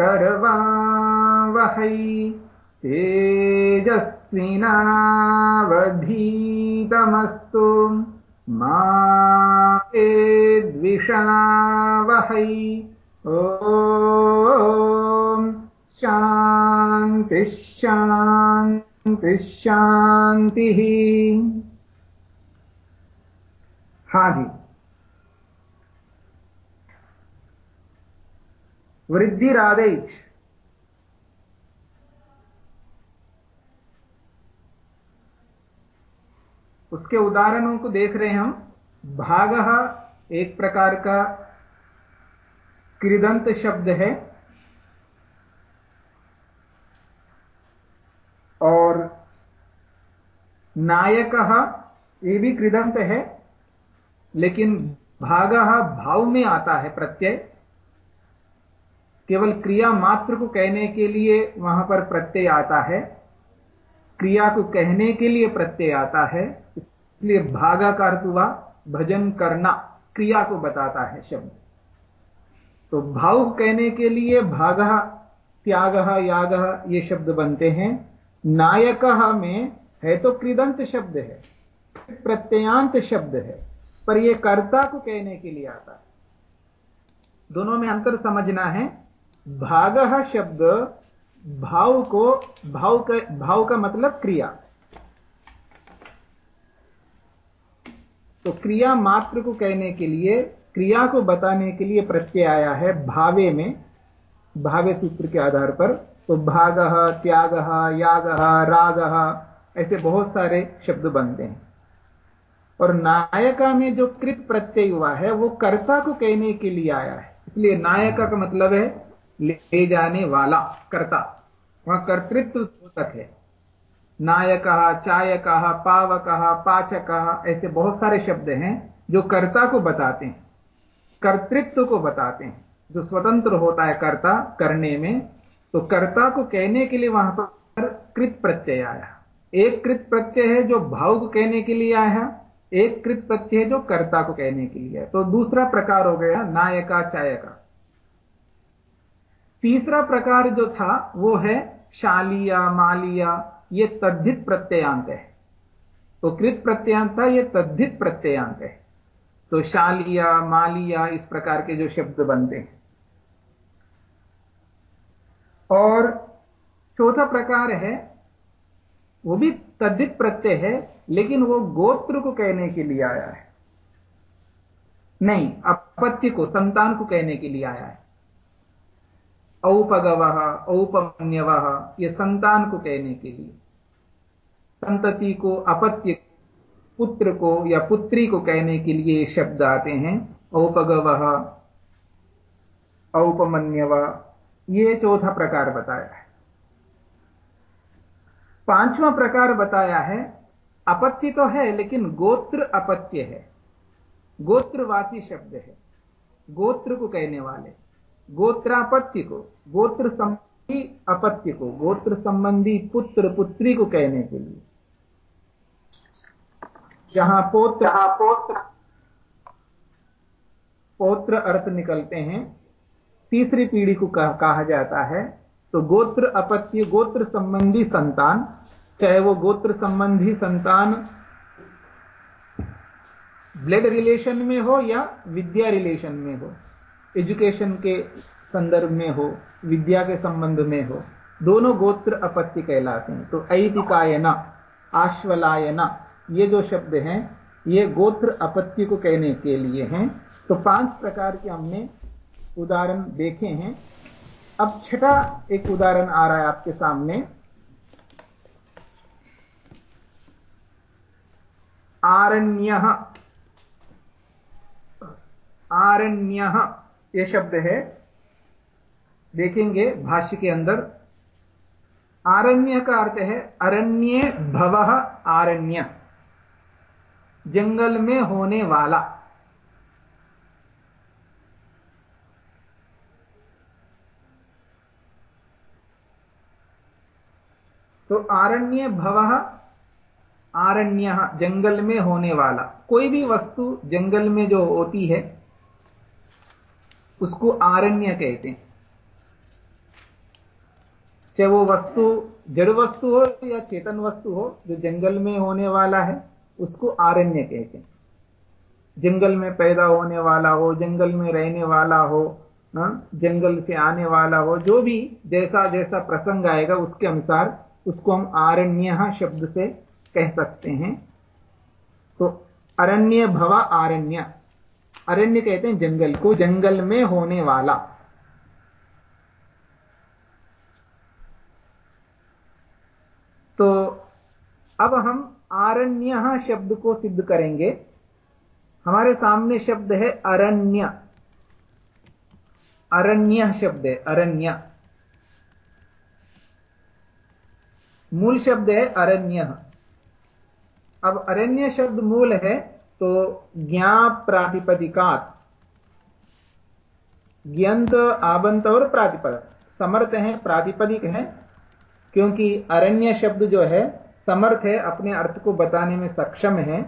करवावहै। तेजस्विनावधीतमस्तु। वृद्धिरादेश उसके उदाहरणों को देख रहे हैं हम। भाग एक प्रकार का कृदंत शब्द है। और नायक ये भी कृदंत है, लेकिन भाग भाव में आता है प्रत्यय। केवल क्रिया मात्र को कहने के लिए वहाँ पर प्रत्यय आता है, क्रिया को कहने के लिए प्रत्यय आता है, इसलिए भागा का अर्थ हुआ, भजन करना, क्रिया को बताता है शब्द। तो भाव कहने के लिए भाग, त्याग, याग, ये शब्द बनते हैं। नायक में है तो कृदंत शब्द है, प्रत्ययांत शब्द है, पर यह कर्ता को कहने के लिए आता है। दोनों में अंतर समझना है। भाग शब्द भाव को, भाव का भाव का मतलब क्रिया। तो क्रिया मात्र को कहने के लिए, क्रिया को बताने के लिए प्रत्यय आया है भावे में। भावे सूत्र के आधार पर। तो भाग, त्याग, याग, राग, ऐसे बहुत सारे शब्द बनते हैं। और नायका में जो कृत प्रत्यय हुआ है, वो कर्ता को कहने के लिए आया है। इसलिए नायका का मतलब है ले जाने वाला कर्ता। वहाँ कर्तृत्व तक है। नायक, चायक, पावक, पाचक, ऐसे बहुत सारे शब्द हैं जो कर्ता को बताते हैं। कर्तृत्व को बताते हैं। जो स्वतंत्र होता है कर्ता करने में तो कर्ता को कहने के लिए वहाँ पर कृत प्रत्यय आया। एक कृत प्रत्यय है जो भाव को कहने के लिए आया, एक कृत प्रत्यय है जो कर्ता को कहने के लिए तो दूसरा प्रकार हो गया नायका, चायका। तीसरा प्रकार जो था, वो है शालिया, मालिया, ये तद्धित प्रत्ययांत है। तो कृत प्रत्ययांत था, ये तद्धित प्रत्ययांत है। तो शालिया, मालिया, इस प्रकार के जो शब्द बनते हैं। और चौथा प्रकार है, वो भी तद्धित प्रत्यय है, लेकिन वो गोत्र को कहने के लिए आया है। नहीं, अपत्य को, संतान को कहने के लिए आया है। औपगव, औपमन्यव, ये संतान को कहने के लिए। संतति को अपत्य, पुत्र को या पुत्री को कहने के लिए शब्द आते हैं, औपगव, औपमन्यव, ये चौथा प्रकार बताया है। पांचवा प्रकार बताया है अपत्य तो है, लेकिन गोत्र अपत्य है। गोत्रवाची शब्द है। गोत्र को कहने वाले। गोत्रापत्य को गोत्र संबंधी अपत्य को गोत्र संबंधी पुत्र पुत्री को कहने के लिए। जहाँ पोत्र पोत्र पोत्र अर्थ निकलते हैं तीसरी पीढ़ी को कह, कहा जाता है तो गोत्र अपत्य गोत्र संबंधी संतान चाहे वो गोत्र संबंधी संतान ब्लड रिलेशन में हो या विद्या रिलेशन में हो। एजुकेशन के संदर्भ में हो, विद्या के संबंध में हो, दोनों गोत्र अपत्य कहलाते हैं। तो ऐतिकायना, आश्वलायना, ये जो शब्द हैं, ये गोत्र अपत्य को कहने के लिए हैं। तो पाँच प्रकार के हमने उदाहरण देखे हैं। अब छठा एक उदाहरण आ रहा है आपके सामने। आरण्य आरण्य ये शब्द है, देखेंगे भाष्य के अंदर। आरण्य का अर्थ है अरण्य भव आरण्य। जंगल में होने वाला। तो आरण्य भव आरण्य, जंगल में होने वाला। कोई भी वस्तु जंगल में जो होती है उसको आरण्य कहते हैं। चाहे वो वस्तु जड़ वस्तु हो या चेतन वस्तु हो जो जंगल में होने वाला है उसको आरण्य कहते हैं। जंगल में पैदा होने वाला हो जंगल में रहने वाला हो हाँ, जंगल से आने वाला हो जो भी जैसा जैसा प्रसंग आएगा उसके अनुसार उसको हम आरण्य शब्द से कह सकते हैं। तो अरण्य भवा आरण्य। अरण्य कहते हैं जंगल को, जंगल में होने वाला। तो अब हम आरण्य शब्द को सिद्ध करेंगे। हमारे सामने शब्द है अरण्य। अरण्य शब्द है, अरण्य। मूल शब्द है अरण्य। अब अरण्य शब्द मूल है तो ज्ञा प्रातिपदिकात ज्ञंत, आबंत और प्रातिपद। समर्थ है, प्रातिपदिक है, क्योंकि अरण्य शब्द जो है, समर्थ है, अपने अर्थ को बताने में सक्षम है।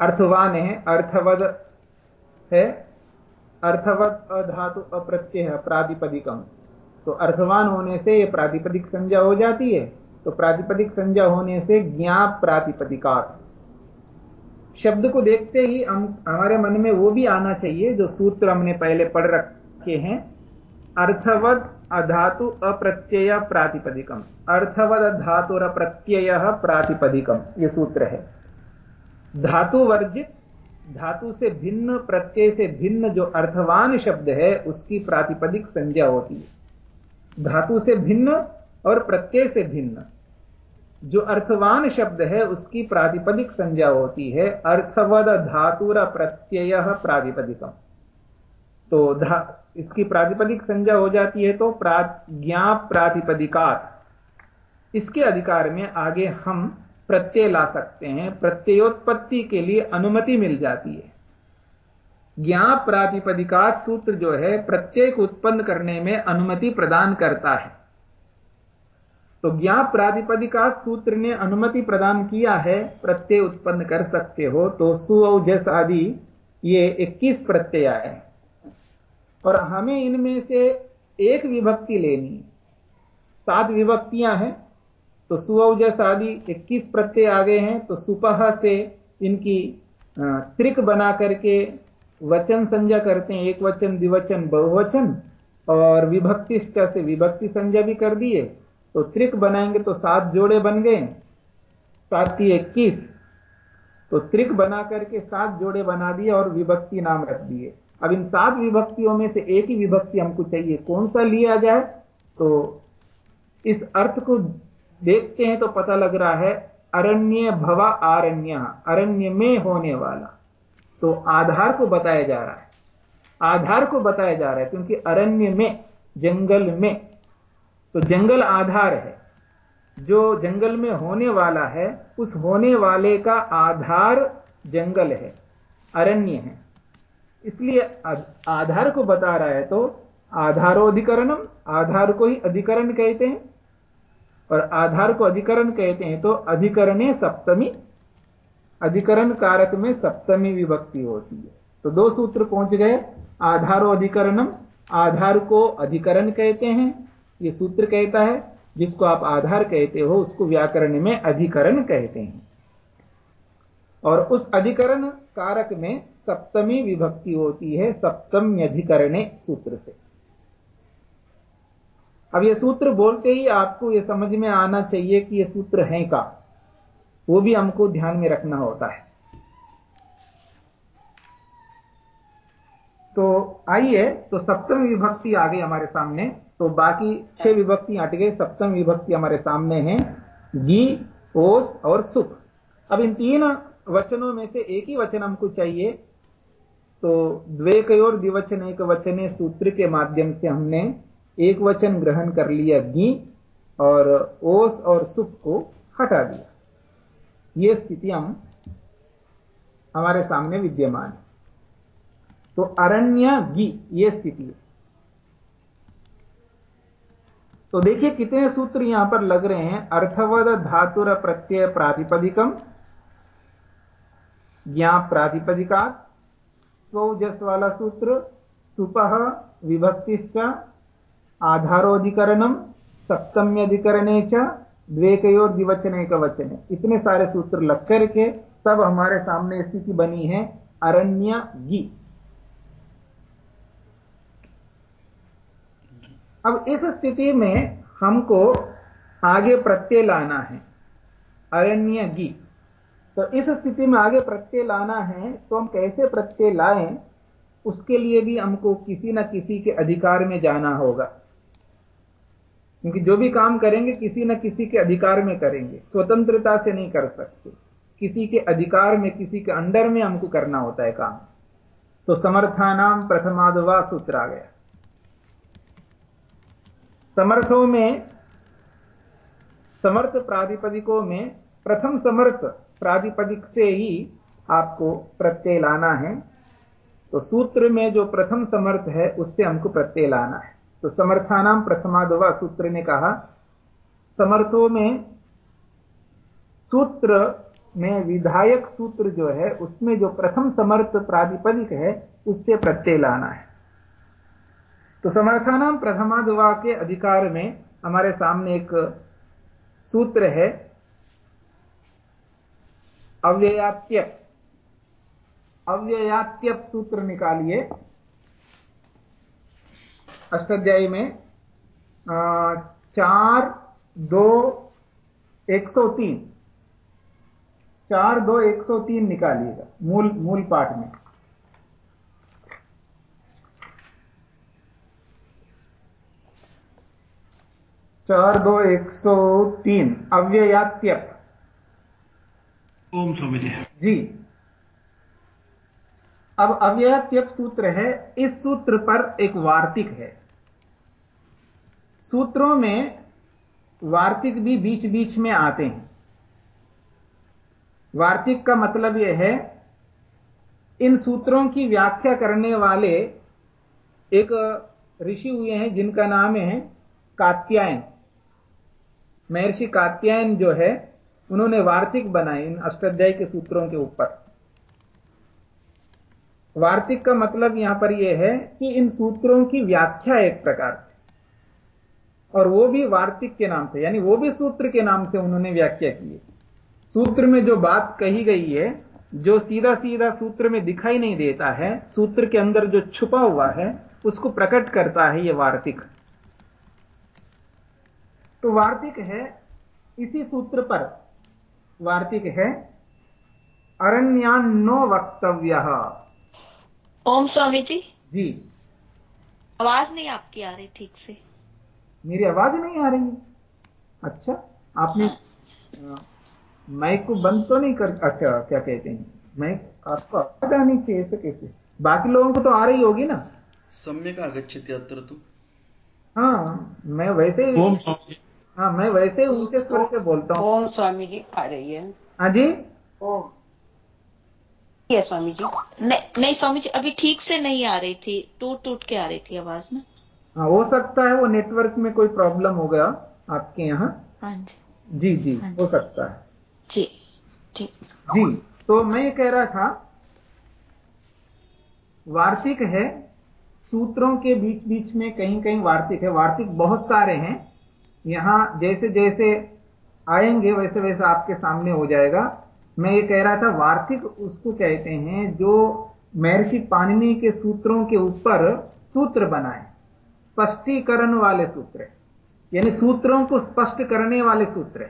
अर्थवान है, अर्थवद है अर्थवत अधातु अप्रत्यय प्रातिपदिकम। तो अर्थवान होने से यह प्रातिपदिक संज्ञा हो जाती है तो प्रातिपदिक संज्ञा होने से ज्ञा प्रातिपदिकार शब्द को देखते ही हम, हमारे मन में वो भी आना चाहिए जो सूत्र हमने पहले पढ़ रखे हैं। अर्थवद अधातु अप्रत्यय प्रातिपदिकम। अर्थवद धातु प्रत्यय प्रातिपदिकम, ये सूत्र है। धातु वर्जित, धातु से भिन्न, प्रत्यय से भिन्न जो अर्थवान शब्द है, उसकी प्रातिपदिक संज्ञा होती है। धातु से भिन्न और प्रत्यय से भिन्न। जो अर्थवान शब्द है उसकी प्रातिपदिक संज्ञा होती है अर्थवद धातुर प्रत्यय प्रातिपदिकम। तो इसकी प्रातिपदिक संज्ञा हो जाती है तो प्रा, ज्ञा प्रातिपदिकात। इसके अधिकार में आगे हम प्रत्यय ला सकते हैं। प्रत्ययोत्पत्ति के लिए अनुमति मिल जाती है। ज्ञा प्रातिपदिकात सूत्र जो है प्रत्यय को उत्पन्न करने में अनुमति प्रदान करता है। तो ज्ञा प्रातिपदिकात सूत्र ने अनुमति प्रदान किया है, प्रत्यय उत्पन्न कर सकते हो तो सुजस आदि ये 21 प्रत्यय आए और हमें इनमें से एक विभक्ति लेनी सात विभक्तियाँ हैं तो सुवजस आदि 21 प्रत्यय आ गए हैं तो सुपह से इनकी त्रिक बना करके वचन संज्ञा करते हैं एक वचन द्विवचन, बहुवचन, और विभक्ति से विभक्ति संज्ञा भी कर दिए। तो त्रिक बनाएँगे तो सात जोड़े बन गए। सात ही इक्कीस। तो त्रिक बना करके सात जोड़े बना दिए और विभक्ति नाम रख दिए। अब इन सात विभक्तियों में से एक ही विभक्ति हमको चाहिए। कौन सा लिया जाए? तो इस अर्थ को देखते हैं तो पता लग रहा है, अरण्य भवा आरण्य, अरण्य में होने वाला। तो आधार को बताया जा रहा है। आधार को बताया जा रहा है, क्योंकि अरण्य में, जंगल में तो जंगल आधार है। जो जंगल में होने वाला है, उस होने वाले का आधार जंगल है, अरण्य है। इसलिए आधार को बता रहा है तो आधारोधिकरणम, आधार को ही अधिकरण कहते हैं। और आधार को अधिकरण कहते हैं तो अधिकरणे सप्तमी, अधिकरण कारक में सप्तमी विभक्ति होती है। तो दो सूत्र पहुँच गए आधारो अधिकरणम आधार को अधिकरण कहते हैं यह सूत्र कहता है, जिसको आप आधार कहते हो, उसको व्याकरण में अधिकरण कहते हैं। और उस अधिकरण कारक में सप्तमी विभक्ति होती है, सप्तम्यधिकरणे सूत्र से। अब ये सूत्र बोलते ही आपको ये समझ में आना चाहिए कि ये सूत्र है का। वो भी हमको ध्यान में रखना होता है। तो आइए तो सप्तम विभक्ति आ गई हमारे सामने। तो बाकी छह विभक्ति हट गए सप्तम विभक्ति हमारे सामने है गी ओस और सुख। अब इन तीन वचनों में से एक ही वचन हमको चाहिए। तो द्वेकयोर द्विवचन एक वचने सूत्र के माध्यम से हमने एक वचन ग्रहण कर लिया गी और ओस और सुख को हटा दिया। ये स्थिति हम हमारे सामने विद्यमान है। तो अरण्य गी ये स्थिति है। तो देखिए कितने सूत्र यहाँ पर लग रहे हैं। अर्थवद धातुर प्रत्यय प्रातिपदिकम, ज्ञा प्रातिपदिका स्वजस वाला सूत्र सुपह विभक्तिश्च, आधारोधिकरणम, सप्तम्यधिकरणे च द्वेकयोर द्विवचने का वचन इतने सारे सूत्र लग करके तब हमारे सामने स्थिति बनी है। अरण्य गी। अब इस स्थिति में हमको आगे प्रत्यय लाना है। अरण्य गी। तो इस स्थिति में आगे प्रत्यय लाना है तो हम कैसे प्रत्यय लाएँ? उसके लिए भी हमको किसी न किसी के अधिकार में जाना होगा। क्योंकि जो भी काम करेंगे, किसी न किसी के अधिकार में करेंगे। स्वतंत्रता से नहीं कर सकते। किसी के अधिकार में, किसी के अंडर में हमको करना होता है काम। तो समर्थानाम प्रथमादवा सूत्र आ गया। समर्थों में, समर्थ प्राधिपदिकों में, प्रथम समर्थ प्राधिपदिक से ही आपको प्रत्यय लाना है। तो सूत्र में जो प्रथम समर्थ है, उससे हमको प्रत्यय लाना है। तो समर्थानाम प्रथमादवा सूत्र ने कहा, समर्थों में सूत्र में विधायक सूत्र जो है, उसमें जो प्रथम समर्थ प्राधिपदिक है, उससे प्रत्यय लाना है। तो समर्थानाम प्रथमादवा के अधिकार में हमारे सामने एक सूत्र है अव्ययात्यप अव्ययात्यप सूत्र निकालिए। अष्टाध्यायी में चार, दो, एक सौ तीन। चार, दो, एक सौ तीन निकालिएगा, मूल मूल पाठ में। चार दो एक सौ तीन। अव्ययात्यप ओम स्वामी जी। जी। अब अव्ययात्यप सूत्र है। इस सूत्र पर एक वार्तिक है। सूत्रों में वार्तिक भी बीच बीच में आते हैं। वार्तिक का मतलब यह है इन सूत्रों की व्याख्या करने वाले एक ऋषि हुए हैं जिनका नाम है कात्यायन। महर्षि कात्यायन जो है, उन्होंने वार्तिक बनाए इन अष्टाध्याय के सूत्रों के ऊपर। वार्तिक का मतलब यहाँ पर यह है कि इन सूत्रों की व्याख्या एक प्रकार से। और वो भी वार्तिक के नाम से, यानी वो भी सूत्र के नाम से उन्होंने व्याख्या की है। सूत्र में जो बात कही गई है, जो सीधा सीधा सूत्र में दिखाई नहीं देता है, सूत्र के अंदर जो छुपा हुआ है, उसको प्रकट करता है यह वार्तिक। तो वार्तिक है इसी सूत्र पर। वार्तिक है अरण्यान्नो वक्तव्य। ओम स्वामी जी। जी। आवाज़ नहीं आपकी आ रही ठीक से। मेरी आवाज़ नहीं आ रही? है अच्छा आपने हाँ। माइक को बंद तो नहीं कर अच्छा क्या कहते हैं? माइक आपको आवाज़ आनी चाहिए ऐसे कैसे? बाकी लोगों को तो आ रही होगी ना। सम्यक् आगच्छति अत्र तु। हाँ मैं वैसे ही ओम स्वामी जी। हाँ मैं वैसे ऊँचे स्वर से बोलता हूँ। ओम स्वामी जी आ रही है हाँ जी? ओम। है स्वामी जी। नहीं नहीं स्वामी जी अभी ठीक से नहीं आ रही थी। टूट टूट के आ रही थी आवाज़ ना। हाँ हो सकता है वो नेटवर्क में कोई प्रॉब्लम हो गया आपके यहाँ। हाँ जी। जी जी हाँ हो सकता है। जी ठीक जी तो मैं ये कह रहा था वार्तिक है सूत्रों के बीच बीच में कहीं कहीं वार्तिक है। वार्तिक बहुत सारे हैं। यहाँ जैसे जैसे आएँगे, वैसे वैसे आपके सामने हो जाएगा। मैं ये कह रहा था, वार्तिक उसको कहते हैं जो महर्षि पाणिनि के सूत्रों के ऊपर सूत्र बनाए। स्पष्टीकरण वाले सूत्र। यानी सूत्रों को स्पष्ट करने वाले सूत्र।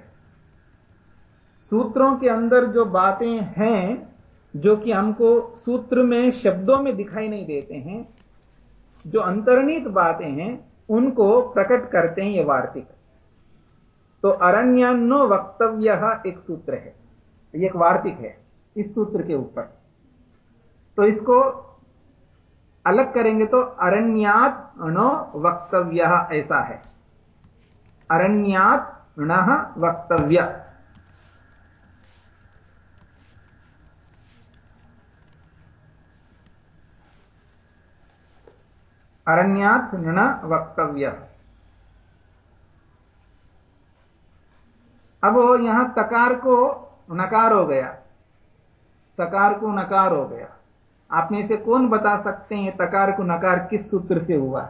सूत्रों के अंदर जो बातें हैं, जो कि हमको सूत्र में शब्दों में दिखाई नहीं देते हैं, जो अंतर्निहित बातें हैं, उनको प्रकट करते हैं ये वार्तिक। तो अरण्यान्नो वक्तव्य एक सूत्र है, ये एक वार्तिक है, इस सूत्र के ऊपर। तो इसको अलग करेंगे तो अरण्यात अणो वक्तव्य ऐसा है। अरण्यात अण वक्तव्य। अरण्यात नृण वक्तव्य। अब वो यहाँ तकार को नकार हो गया। तकार को नकार हो गया। आप में से कौन बता सकते हैं? तकार को नकार किस सूत्र से हुआ?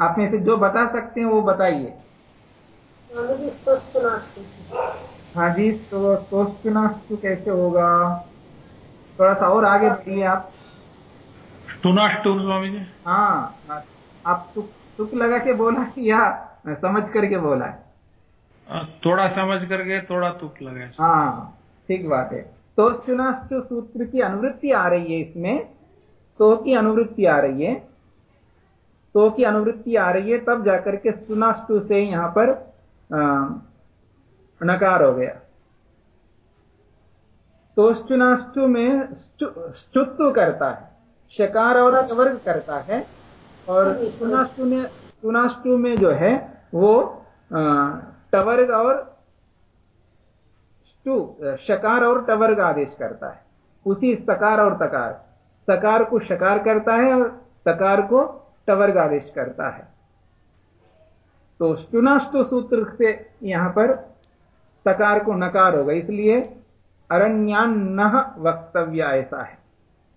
आप में से जो बता सकते हैं वो बताइए। हाँ। जी तो कैसे होगा? थोड़ा सा और आगे बढ़िए आप। स्वामी जी। हाँ आप तुक तुक लगा के बोला या समझ करके बोला है। थोड़ा समझ करके थोड़ा तुक लगे हाँ। ठीक बात है। स्तोष्टुनाष्टु सूत्र की अनुवृत्ति आ रही है इसमें। स्तो की अनुवृत्ति आ रही है। स्तो की अनुवृत्ति आ रही है तब जाकर के स्तुनाष्टु से यहाँ पर नकार हो गया। स्तोष्टुनाष्टु में स्तुत्व करता है शकार और वर्ग करता है। और स्तुनाष्टु में स्तुनाष्टु में जो है, वो टवर्ग और स्टू शकार और टवर्ग आदेश करता है। उसी सकार और तकार। सकार को शकार करता है और तकार को टवर्ग आदेश करता है। तो स्टुनाष्टु सूत्र से यहाँ पर तकार को नकार होगा, इसलिए अरण्यान वक्तव्य ऐसा है।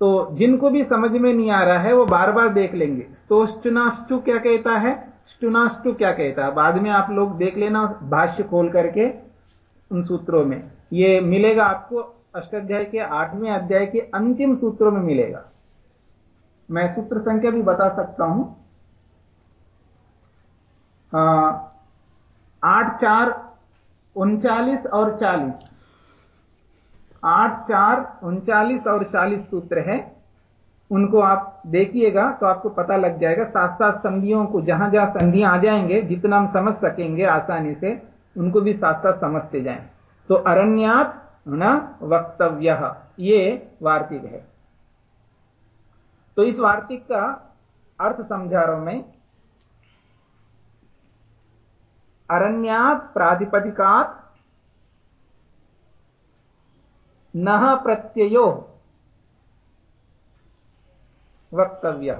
तो जिनको भी समझ में नहीं आ रहा है, वो बार बार देख लेंगे। तो स्टुनाष्टु क्या कहता है? स्टुनाष्टु क्या कहता है? बाद में आप लोग देख लेना भाष्य खोल करके उन सूत्रों में। ये मिलेगा आपको अष्टाध्याय के आठवें अध्याय के अंतिम सूत्रों में मिलेगा। मैं सूत्र संख्या भी बता सकता हूँ। आठ, चार, उनचालीस और चालीस। आठ चार उनचालीस और चालीस सूत्र है। उनको आप देखिएगा तो आपको पता लग जाएगा। साथ साथ संधियों को, जहाँ जहाँ संधियाँ आ जाएँगे, जितना हम समझ सकेंगे आसानी से, उनको भी साथ साथ समझते जाएँ। तो अरण्यात न वक्तव्य, ये वार्तिक है। तो इस वार्तिक का अर्थ समझा रहा मैं। अरण्यात प्रातिपदिकात न प्रत्ययो। वक्तव्य।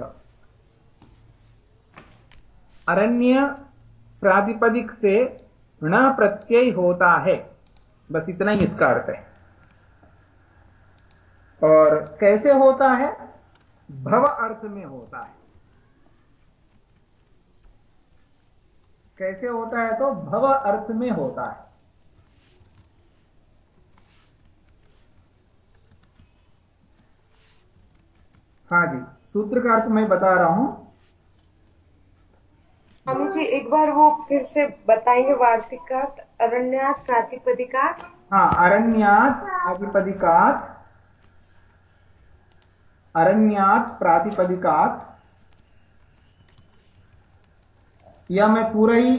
अरण्य प्रातिपदिक से ण प्रत्यय होता है। बस इतना ही इसका अर्थ है। और कैसे होता है? भव अर्थ में होता है। कैसे होता है तो भव अर्थ में होता है। हाँ जी सूत्र का अर्थ मैं बता रहा हूँ। स्वामी जी एक बार वो फिर से बताएँगे वार्तिक का अरण्यात प्रातिपदिकात। हाँ अरण्यात प्रातिपदिकात। अरण्यात प्रातिपदिकात। या मैं पूरा ही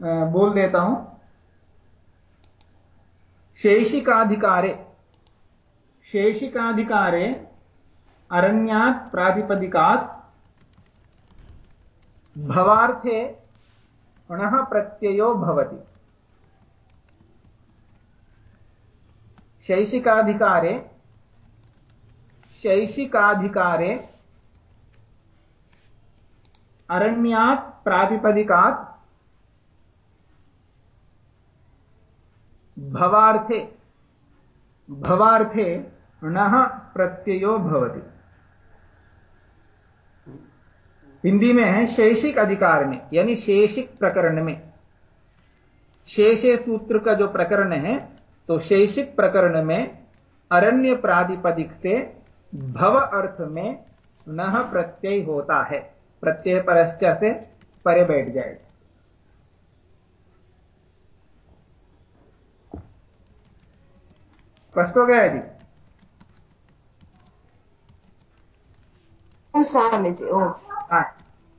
बोल देता हूँ। शेषिकाधिकारे शेषिकाधिकारे अरण्यात प्रातिपदिकात भवार्थे पुनः प्रत्ययो भवति। शैषिकाधिकारे शैषिकाधिकारे अरण्यात् प्रातिपदिकात् भवार्थे भवार्थे णः प्रत्ययो भवति। हिंदी में है शैषिक अधिकार में, यानी शैषिक प्रकरण में। शेषे सूत्र का जो प्रकरण है तो शैषिक प्रकरण में अरण्य प्रातिपदिक से भव अर्थ में नह प्रत्यय होता है। प्रत्यय परश्च से परे बैठ जाएगा स्पष्ट हो गया जी? स्वामी जी हाँ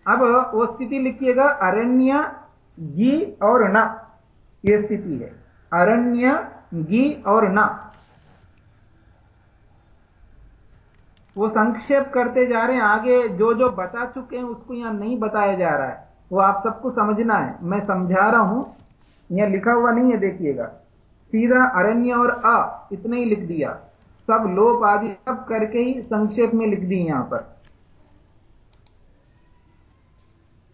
अब वो स्थिति लिखिएगा, अरण्य, गी और न। ये स्थिति है। अरण्य, गी और न। वो संक्षेप करते जा रहे हैं। आगे जो जो बता चुके हैं, उसको यहाँ नहीं बताया जा रहा है। वो आप सबको समझना है। मैं समझा रहा हूँ। यहाँ लिखा हुआ नहीं है, देखिएगा। सीधा अरण्य और अ, इतना ही लिख दिया। सब लोप आदि सब करके ही संक्षेप में लिख दी यहाँ पर।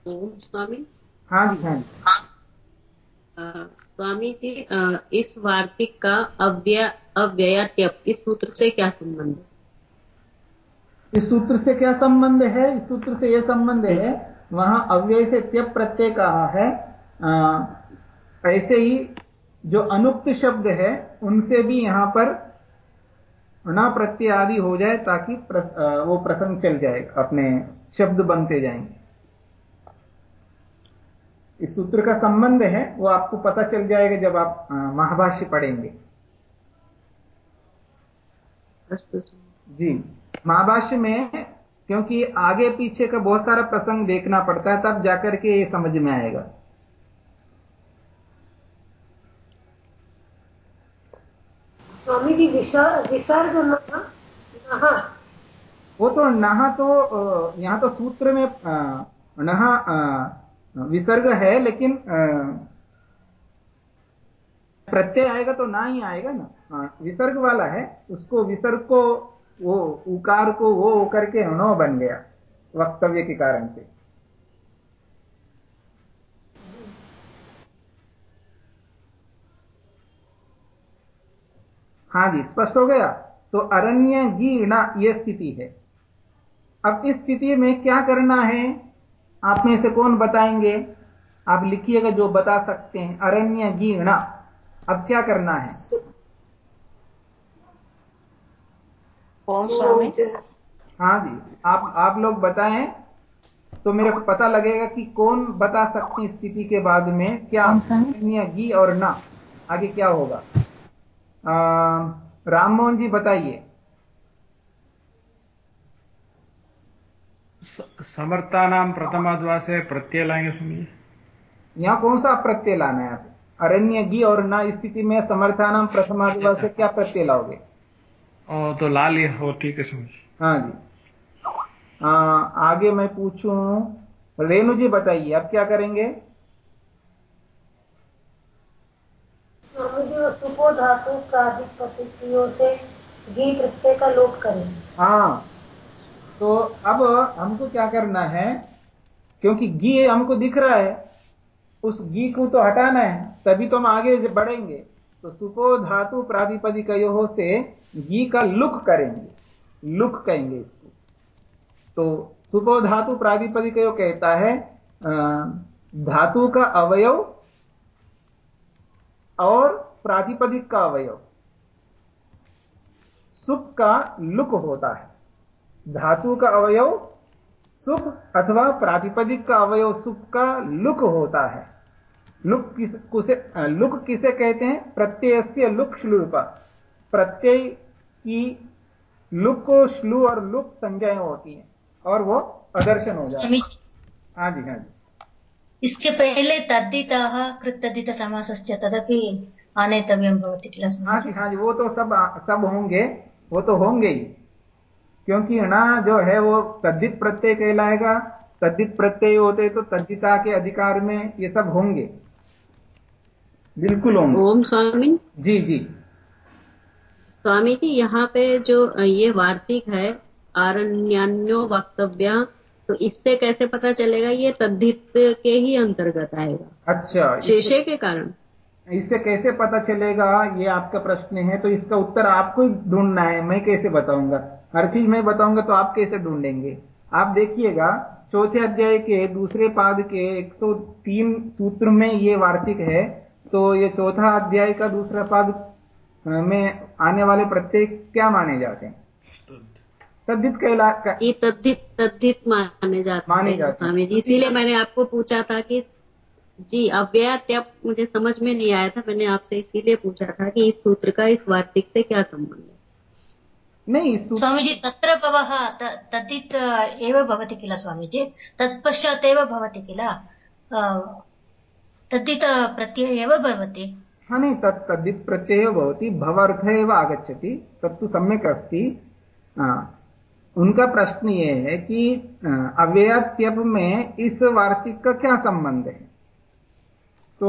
ओम स्वामी। हाँ जी हाँ जी। स्वामी जी इस वार्तिक का अव्यय अव्ययत्यप इस सूत्र से क्या संबंध है? इस सूत्र से क्या संबंध है? इस सूत्र से यह संबंध है वहाँ अव्यय से त्यप प्रत्यय कहा है। आ, ऐसे ही जो अनुक्त शब्द है उनसे भी यहाँ पर न प्रत्यय आदि हो जाए ताकि प्रस, आ, वो प्रसंग चल जाए अपने शब्द बनते जाएँगे इस सूत्र का संबंध है वो आपको पता चल जाएगा जब आप महाभाष्य पढ़ेंगे। जी महाभाष्य में क्योंकि आगे पीछे का बहुत सारा प्रसंग देखना पड़ता है तब जाकर के ये समझ में आएगा। स्वामी जी विसर्ग नहा। वो तो नहा तो यहाँ तो सूत्र में नहा विसर्ग है लेकिन प्रत्यय आएगा तो ना ही आएगा ना। हाँ, विसर्ग वाला है उसको विसर्ग को वो उकार को वो होकर के णो बन गया वक्तव्य के कारण से। हाँ जी स्पष्ट हो गया? तो अरण्य गीणा यह स्थिति है। अब इस स्थिति में क्या करना है? आप में से कौन बताएँगे? आप लिखिएगा जो बता सकते हैं। अरण्य गीणा। अब क्या करना है? हाँ जी। आप आप लोग बताएँ तो मेरे को पता लगेगा कि कौन बता सकते हैं स्थिति के बाद में क्या अरण्य गी और ना। आगे क्या होगा? राम मोहन जी बताइए। स- समर्थानाम प्रथमाद्वा से प्रत्यय लाएँगे सुनिए यहाँ कौन सा प्रत्यय लाना है? आप अरण्य गी और ना स्थिति में समर्थानाम प्रथमादिवा से क्या प्रत्यय लाओगे? ओ तो ला लिया हो ठीक है सुनिए हाँ जी। आ, आगे मैं पूछूँ रेणु जी बताइए अब क्या करेंगे? स्वामी जी वो सुपो धातु प्राधिपतियों से घी प्रत्यय का लोप करें हाँ। तो अब हमको क्या करना है, क्योंकि घी हमको दिख रहा है, उस घी को तो हटाना है, तभी तो हम आगे बढ़ेंगे। तो सुपो धातु प्राधिपदिकयो से घी का लुक करेंगे, लुक कहेंगे इसको। तो सुपो धातु प्राधिपदिकयो कहता है धातु का अवयव और प्रातिपदिक का अवयव, सुप का लुक होता है। धातु का अवयव सुप अथवा प्रातिपदिक का अवयव सुप का लुक होता है। लुक किस कुसे लुक किसे कहते हैं? प्रत्यय से लुक श्लूपा प्रत्यय की लुक को श्लू और लुक संज्ञाएँ होती हैं और वो अदर्शन हो जाता है। हाँ जी हाँ जी। इसके पहले तद्दितः कृतद्दित समासश्च तदपि आनेतव्यं भवति किल हाँ जी हाँ जी वो तो सब सब होंगे वो तो होंगे ही। क्योंकि ना जो है वो तद्दित प्रत्यय कहलाएगा तद्दित प्रत्यय होते तो तद्दिता के अधिकार में ये सब होंगे। बिल्कुल होंगे। ओम स्वामी। जी जी। स्वामी जी यहाँ पे जो ये वार्तिक है आरण्यान्यो वक्तव्य तो इससे कैसे पता चलेगा ये तद्धित के ही अंतर्गत आएगा? अच्छा शेषे के कारण। इससे कैसे पता चलेगा ये आपका प्रश्न है तो इसका उत्तर आपको ही ढूंढना है मैं कैसे बताऊँगा? हर चीज़ मैं बताऊँगा तो आप कैसे ढूंढेंगे? आप देखिएगा चौथे अध्याय के दूसरे पाद के 103 सूत्र में ये वार्तिक है। तो ये चौथा अध्याय का दूसरा पाद में आने वाले प्रत्येक क्या माने जाते हैं? तद्धित कहला का- ये तद्धित तद्धित माने जाते माने जाते हैं। स्वामी जी। इसीलिए मैंने आपको पूछा था कि जी अव्ययात्यप मुझे समझ में नहीं आया था मैंने आपसे इसीलिए पूछा था कि इस सूत्र का इस वार्तिक से क्या संबंध है? नहीं सूत्र स्वामी जी तत्र भवः त- तद्दित् एव भवति किल स्वामी जी तत्पश्चात् एव भवति किल? अ, प्रत्यय एव भवति? हाँ नहीं तत् तद्धित प्रत्यय भवति भवर्थ एव आगच्छति तत्तु सम्यक् अस्ति। उनका प्रश्न ये है कि अव्ययात्यप में इस वार्तिक का क्या संबंध है? तो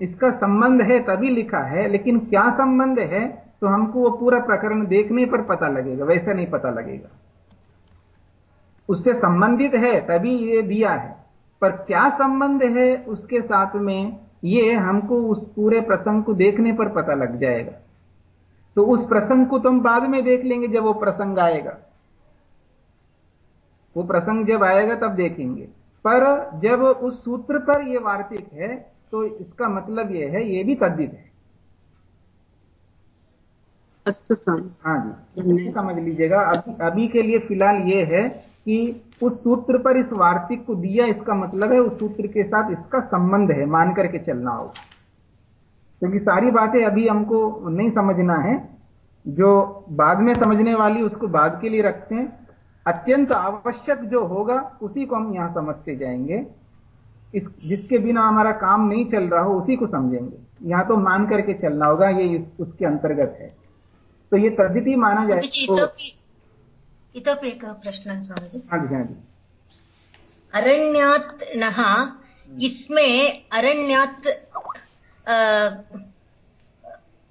इसका संबंध है तभी लिखा है लेकिन क्या संबंध है? तो हमको वो पूरा प्रकरण देखने पर पता लगेगा, वैसा नहीं पता लगेगा। उससे संबंधित है, तभी ये दिया है। पर क्या संबंध है उसके साथ में, ये हमको उस पूरे प्रसंग को देखने पर पता लग जाएगा। तो उस प्रसंग को तो हम बाद में देख लेंगे जब वो प्रसंग आएगा। वो प्रसंग जब आएगा तब देखेंगे। पर जब उस सूत्र पर यह वार्तिक है तो इसका मतलब यह है यह भी तद्दित है। हाँ जी। समझ लीजिएगा। अभी अभी के लिए फ़िलहाल ये है कि उस सूत्र पर इस वार्तिक को दिया इसका मतलब है उस सूत्र के साथ इसका संबंध है मान करके चलना होगा क्योंकि सारी बातें अभी हमको नहीं समझना है। जो बाद में समझने वाली उसको बाद के लिए रखते हैं। अत्यंत आवश्यक जो होगा उसी को हम यहाँ समझते जाएँगे। इस जिसके बिना हमारा काम नहीं चल रहा हो उसी को समझेंगे। यहाँ तो मान करके चलना होगा ये इस, उसके अंतर्गत है। तो ये तद्दिति माना जाए इतोपि एकः प्रश्नः स्वामीजी। हाँ जी हाँ जी। अरण्यात् नः इसमें अरण्यात् अ,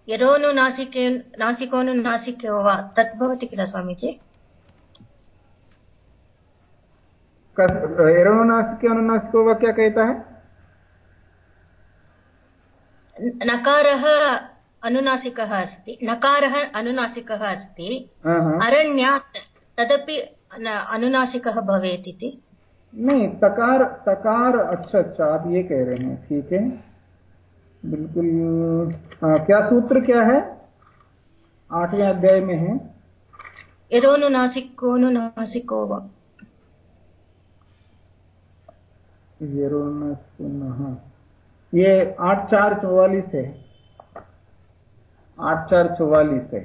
यरोनुनासिके नासिकोनुनासिको वा? तत् भवति किल स्वामीजी? अनुनासिको वा क्या कहता है? नकारः अनुनासिकः अस्ति नकारः अनुनासिकः अस्ति। अरण्यात् तदपि अनुनासिकः भवेत् इति। नहीं तकार तकार अच्छा अच्छा आप ये कह रहे हैं ठीक है? बिल्कुल हाँ, क्या सूत्र क्या है? आठवें अध्याय में है। यरोनुनासिकोनुनासिको वा। हाँ। ये आठ चार चौवालीस है। आठ चार चौवालीस है।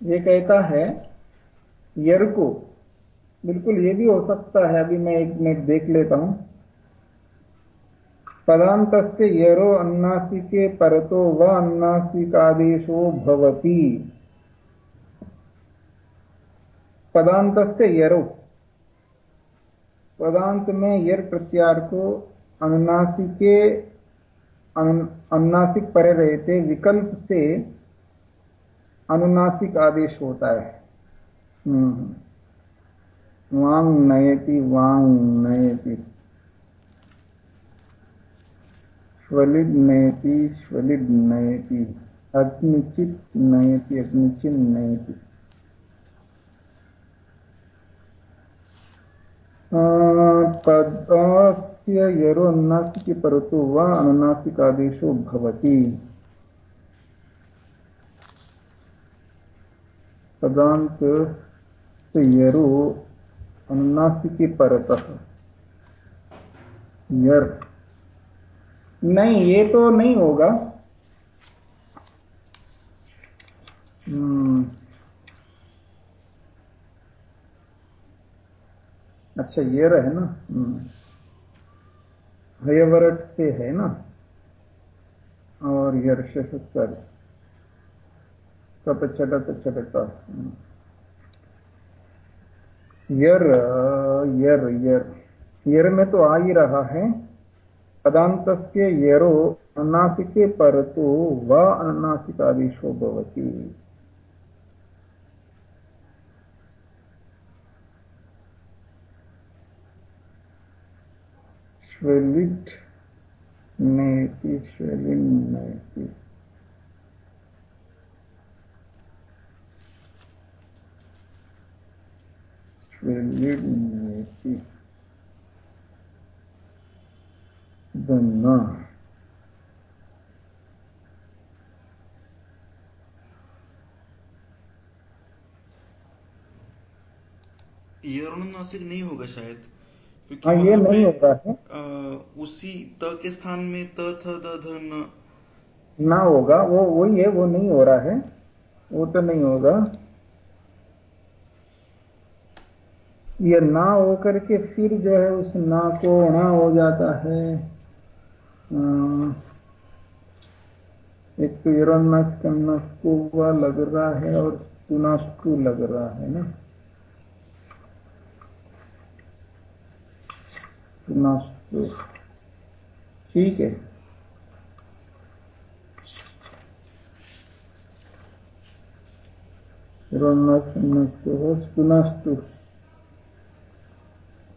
ये कहता है यर को बिल्कुल ये भी हो सकता है, अभी मैं एक मिनट देख लेता हूँ। पदांत से यरो अन्नासिके परतो व अन्नासिकादेशो भवति। पदांत से यरो पदांत में यर प्रत्यार को अनुनासिके, अनु- अनुनासिक परे रहते, विकल्प से अनुनासिक आदेश होता है। हम्म। वांग नयति वांग नयति। श्वलिड नयति श्वलिड नयति। अग्निचित नयति अग्निचित नयति। पदस्य यरो अनुनासिके परतो वा अनुनासिकादेशो भवति। पदांत से यरो परतः। यर। नहीं, ये तो नहीं होगा। अच्छा ये रहे ना। हम्म। हयवरट से है ना? और यर्श से सर कप चटत चटता हम्म। यर यर यर। यर में तो आ ही रहा है। पदांत यरो अनुनासिके परतो व अनुनासिकादेशो भवति। श्वेलिट नेति श्वेलिन नेति श्वेलिट नेति दन्ना ये अनुनासिक नहीं होगा शायद क्योंकि हाँ ये नहीं पे, होता है। अ, उसी त के स्थान में त थ द ध न। ना होगा वो वही है वो नहीं हो रहा है। वो तो नहीं होगा। ये ना होकर के फिर जो है उस ना को ना हो जाता है। एक तो यूरोनस हुआ लग रहा है और तुनास्कु लग रहा है ना। ठीक है।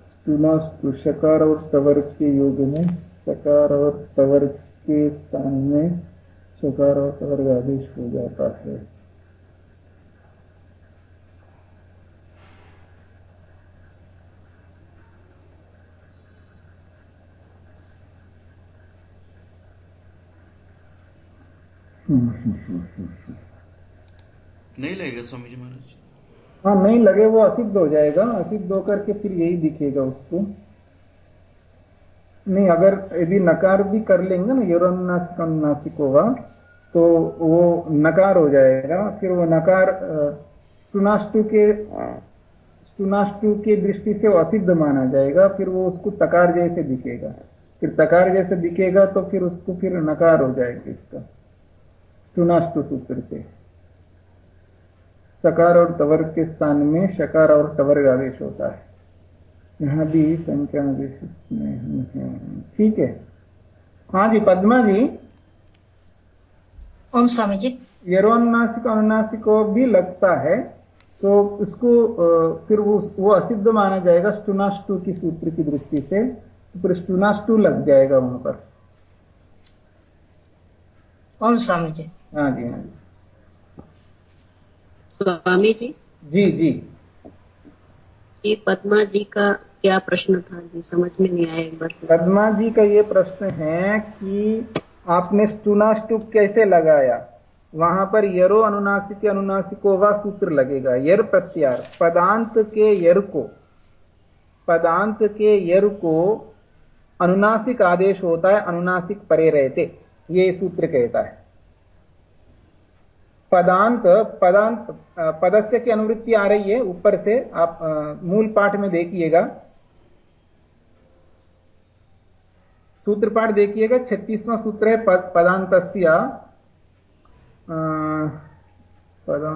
स्टुनास्तु शकार और तवर के योग में सकार और तवर के स्थान में शकार और तवर आदेश हो जाता है। नहीं लगेगा स्वामी जी महाराज। हाँ नहीं लगे, वो असिद्ध हो जाएगा। असिद्ध होकर के फिर यही दिखेगा उसको। नहीं, अगर यदि नकार भी कर लेंगे ना यूरोनासिक अनुनासिक होगा तो वो नकार हो जाएगा। फिर वो नकार स्टुनाष्टु के स्टुनाष्टु के दृष्टि से वो असिद्ध माना जाएगा। फिर वो उसको तकार जैसे दिखेगा। फिर तकार जैसे दिखेगा तो फिर उसको फिर नकार हो जाएगा इसका। स्टुनाष्टु सूत्र से। सकार और तवर के स्थान में शकार और तवर का आदेश होता है। यहाँ भी संख्या विशिष्ट नहीं है। ठीक है। हाँ जी पद्मा जी। ओम स्वामी जी। यरोन्नासिक अनुनासिक को भी लगता है तो उसको फिर वो वो असिद्ध माना जाएगा स्टुनाष्टु की सूत्र की दृष्टि से तो फिर स्टुनाष्टु लग जाएगा वहाँ पर। ओम स्वामी जी? हाँ जी हाँ जी। स्वामी जी? जी जी। जी पद्मा जी का क्या प्रश्न था? जी समझ में नहीं आया एक बार पद्मा जी का ये प्रश्न है कि आपने स्टुनाष्टुप कैसे लगाया? वहाँ पर यरो अनुनासिक अनुनासिको व सूत्र लगेगा। यर प्रत्यार। पदांत के यर को पदांत के यर को अनुनासिक आदेश होता है अनुनासिक परे रहते। ये सूत्र कहता है। पदांत पदांत पदस्य की अनुवृत्ति आ रही है ऊपर से आप मूल पाठ में देखिएगा। सूत्र पाठ देखिएगा छत्तीसवां सूत्र है पद, पदांत पदा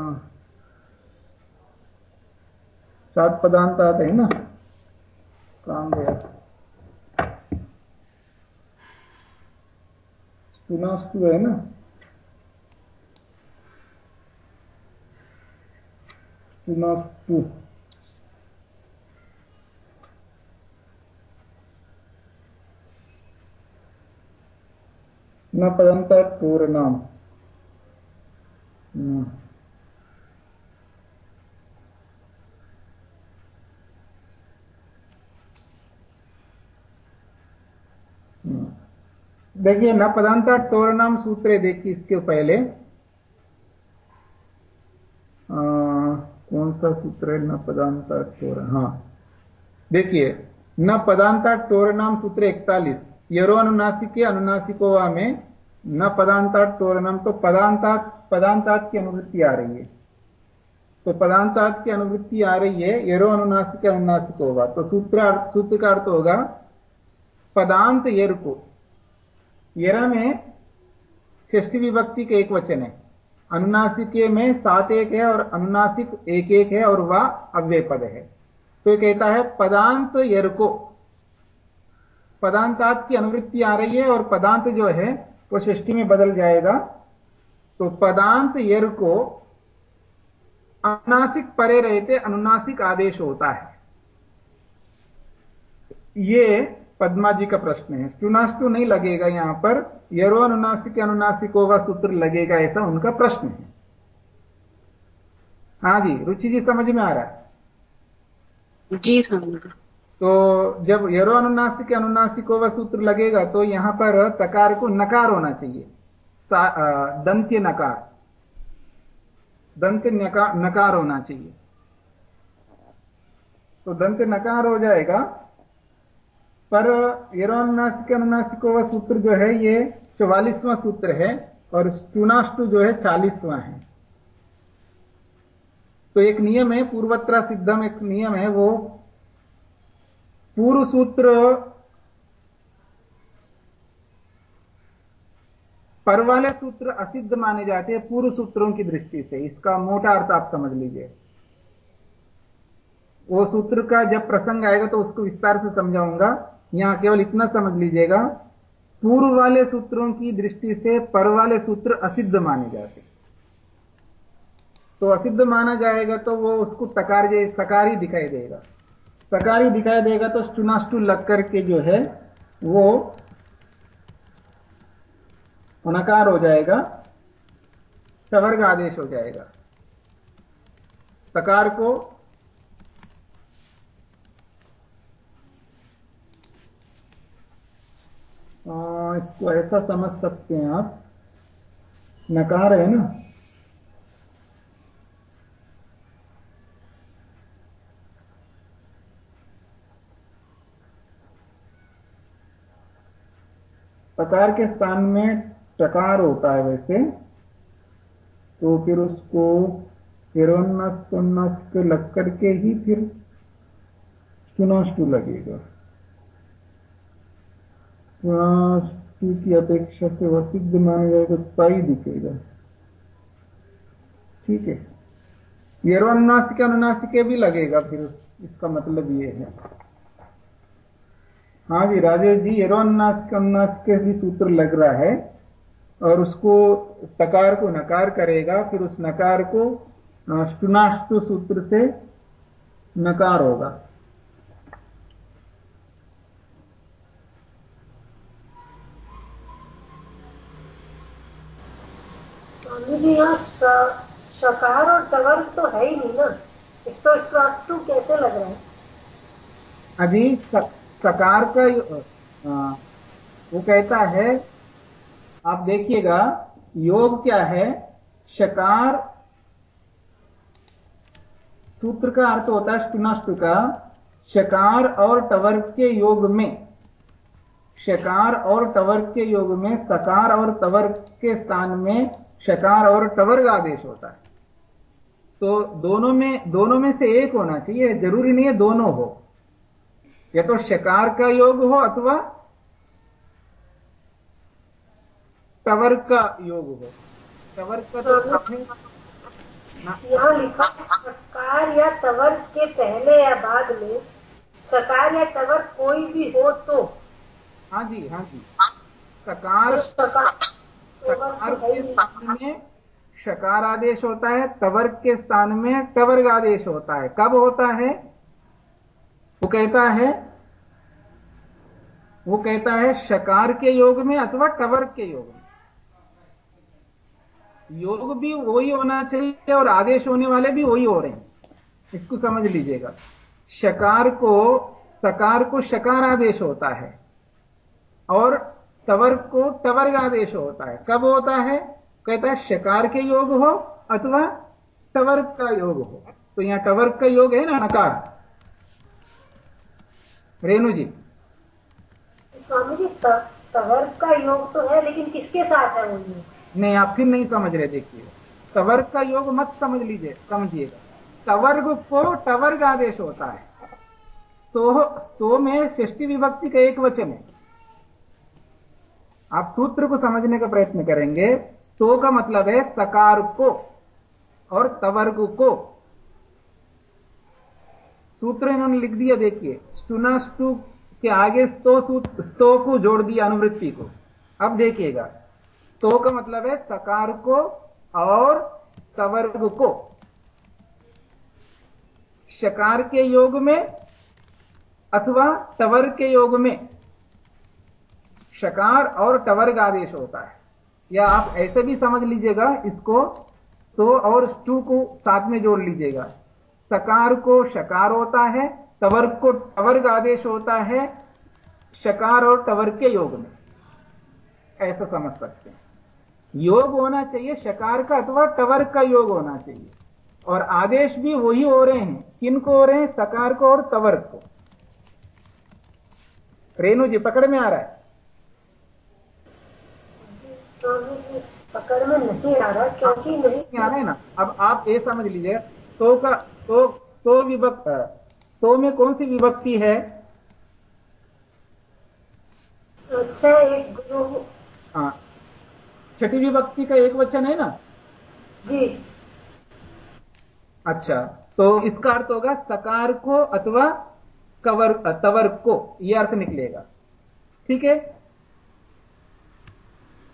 सात पदांत आते हैं ना? काम गया। सुनास्तु है ना? सुनास्तु न पदंत पूर्णम देखिए न पदांता टोरनाम सूत्र देखिए इसके पहले। आ, कौन सा सूत्र है? न पदांता टोर हाँ। देखिए न पदांता टोरनाम सूत्र इकतालीस। यरो अनुनासिके अनुनासिकोवा में न पदांतात टोरनम तो पदांतात पदांतात की अनुवृत्ति आ रही है। तो पदांतात की अनुवृत्ति आ रही है यरो अनुनासिक अनुनासिक होगा। तो सूत्र सूत्र का अर्थ होगा पदांत यर को यरा में षष्ठी विभक्ति के एक वचन है। अनुनासिके में सात एक है और अनुनासिक एक एक है और वह अव्यय पद है। तो यह कहता है, पदांत यर को पदांतात की अनुवृत्ति आ रही है और पदांत जो है, वो षष्ठी में बदल जाएगा। तो पदांत यर को अनुनासिक परे रहते अनुनासिक आदेश होता है। ये पद्मा जी का प्रश्न है। स्टुनाष्टु नहीं लगेगा यहाँ पर यरो अनुनासिक अनुनासिको व सूत्र लगेगा ऐसा उनका प्रश्न है। हाँ जी रुचि जी समझ में आ रहा है? जी समझ तो जब यरो अनुनासिक अनुनासिको व सूत्र लगेगा तो यहाँ पर तकार को नकार होना चाहिए। दंत्य नकार। दंत्य नकार होना चाहिए। तो दंत्य नकार हो जाएगा पर यरो अनुनासिक अनुनासिको व सूत्र जो है, ये चौवालीसवां सूत्र है और स्टूनाष्टु जो है, चालीसवां है। तो एक नियम है पूर्वत्रा सिद्धम एक नियम है, वो पूर्व सूत्र पर वाले सूत्र असिद्ध माने जाते हैं पूर्व सूत्रों की दृष्टि से। इसका मोटा अर्थ आप समझ लीजिए। वो सूत्र का जब प्रसंग आएगा तो उसको विस्तार से समझाऊँगा। यहाँ केवल इतना समझ लीजिएगा, पूर्व वाले सूत्रों की दृष्टि से पर वाले सूत्र असिद्ध माने जाते तो असिद्ध माना जाएगा तो वो उसको तकार तकार दिखाई देगा। तकार दिखाई देगा तो स्टुनास्टु लग करके जो है, वो नकार हो जाएगा, सवर्ग आदेश हो जाएगा। तकार को आ, इसको ऐसा समझ सकते हैं आप। नकार है ना? पकार के स्थान में टकार होता है वैसे। तो फिर उसको हिरोन्नस्क लग करके ही फिर सुनाष्टु लगेगा। सुनाष्टु की अपेक्षा से वह सिद्ध माना जाएगा तो ताई दिखेगा। ठीक है। यरोन्नास्तिक अनुनास्तिक भी लगेगा, फिर इसका मतलब ये है। हाँ जी, राजेश जी एरोन्नास्क अनुनास्क भी सूत्र लग रहा है, और उसको तकार को नकार करेगा, फिर उस नकार को स्टुनाष्टु सूत्र से नकार होगा स्वामी शकार और तवर्ग तो है ही नहीं ना। तो स्टुनाष्टु कैसे लग रहा है? अभी. सकार का वो कहता है, आप देखिएगा, योग क्या है? शकार, सूत्र का अर्थ होता है स्टुनाष्टु का, शकार और टवर्ग के योग में। शकार और टवर्ग के योग में, सकार और तवर्ग के स्थान में शकार और टवर्ग आदेश होता है। तो दोनों में दोनों में से एक होना चाहिए ज़रूरी नहीं है दोनों हो। या तो शकार का योग हो अथवा तवर का योग हो। तवर का तो यहाँ लिखा शकार या तवर के पहले या बाद में शकार या तवर कोई भी हो तो। हाँ जी हाँ जी। सकार तो सकार सकार के स्थान में शकार आदेश होता है, तवर्ग के स्थान में टवर्ग आदेश होता है। कब होता है? वो कहता है, वो कहता है शकार के योग में अथवा टवर्ग के योग में। योग भी वही होना चाहिए और आदेश होने वाले भी वही हो रहे हैं। इसको समझ लीजिएगा। शकार को, सकार को शकार आदेश होता है। और तवर्ग को टवर्ग आदेश होता है। कब होता है? कहता है शकार के योग हो अथवा टवर्ग का योग हो। तो यहाँ टवर्ग का योग है ना नकार रेणु जी। स्वामी जी तवर्ग का योग तो है लेकिन किसके साथ है वो नहीं आप फिर नहीं समझ रहे देखिए। तवर्ग का योग मत समझ लीजिए समझिएगा। तवर्ग को टवर्ग आदेश होता है। स्तो स्तो में षष्टि विभक्ति का एक वचन है। आप सूत्र को समझने का प्रयत्न करेंगे। स्तो का मतलब है सकार को और तवर्ग को। सूत्र इन्होंने लिख दिया, देखिए। स्टुना स्टू के आगे स्तो स्तो को जोड़ दिया अनुवृत्ति को। अब देखिएगा। स्तो का मतलब है सकार को और तवर्ग को। शकार के योग में अथवा टवर्ग के योग में। शकार और टवर्ग आदेश होता है। या आप ऐसे भी समझ लीजिएगा, इसको तो और टू को साथ में जोड़ लीजिएगा। सकार को शकार होता है तवर्ग को टवर्ग आदेश होता है, शकार और टवर्ग के योग में। ऐसा समझ सकते हैं। योग होना चाहिए, शकार का अथवा टवर्ग का योग होना चाहिए। और आदेश भी वही हो रहे हैं। किन को हो रहे हैं? सकार को और तवर्ग को। रेणु जी, पकड़ में आ रहा है। पकड़ में नहीं आ रहा क्योंकि नहीं आ रहा है ना? अब आप ये समझ लीजिए स्तो का स्तो स्तो विभक्त स्तो में कौन सी विभक्ति है? अच्छा एक गुरु। हाँ। छठी विभक्ति का एक वचन है ना? जी। अच्छा तो इसका अर्थ होगा सकार को अथवा कवर तवर को यह अर्थ निकलेगा। ठीक है?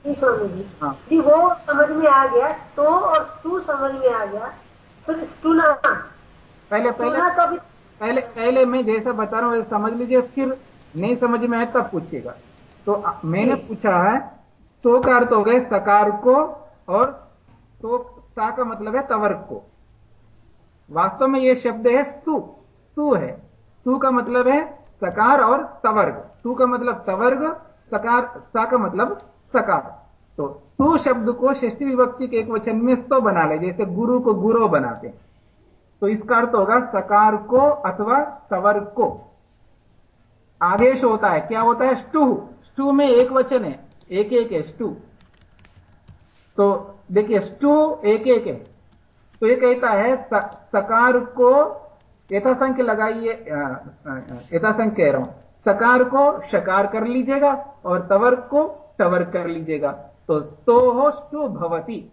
स्वामी जी वो समझ में आ गया तो और तू समझ में आ गया फिर स्टूना पहले पहले तो पहले पहले मैं जैसा बता रहा हूँ वैसे समझ लीजिए फिर नहीं समझ में आए तब पूछिएगा। तो मैंने पूछा है तो का अर्थ हो गए सकार को और तो ता का मतलब है तवर्ग को। वास्तव में ये शब्द है स्तु। स्तु है। स्तु का मतलब है सकार और तवर्ग। स्तु का मतलब तवर्ग सकार सा का मतलब सकार। तो स्तु शब्द को षष्ठी विभक्ति के एक वचन में स्तो बना ले, जैसे गुरु को गुरो बनाते। तो इसका अर्थ होगा सकार को अथवा तवर्ग को। आदेश होता है, क्या होता है? स्टू स्टू में एक वचन है एक एक है स्टू तो देखिए स्टू एक एक है। तो ये कहता है सकार को यथासंख्य लगाइए यथासंख्य कह रहा हूँ। सकार को शकार कर लीजिएगा और तवर्ग को टवर्ग कर लीजिएगा। तो स्तो हो स्टू भवती।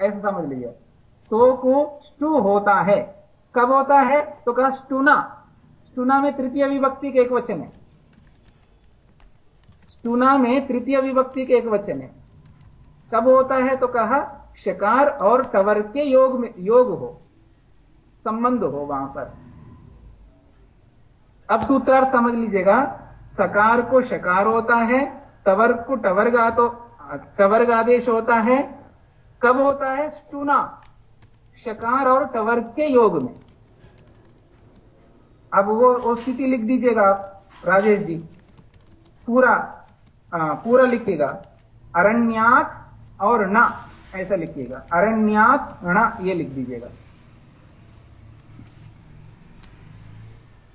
ऐसा समझ लीजिए। स्तो को स्टू होता है। कब होता है? तो कहा स्टूना स्टूना में तृतीय विभक्ति के एक वचन है। स्टूना में तृतीय विभक्ति के एक वचन है। कब होता है? तो कहा शकार और टवर के योग में, योग हो। संबंध हो वहाँ पर। अब सूत्रार्थ समझ लीजिएगा। सकार को शकार होता है तवर्ग को टवर्ग तो टवर्ग आदेश होता है कब होता है? स्टूना शकार और टवर्ग के योग में। अब वो वो स्थिति लिख दीजिएगा आप, राजेश जी। पूरा आ, पूरा लिखिएगा। अरण्यात और न ऐसा लिखिएगा। अरण्यात न ये लिख दीजिएगा।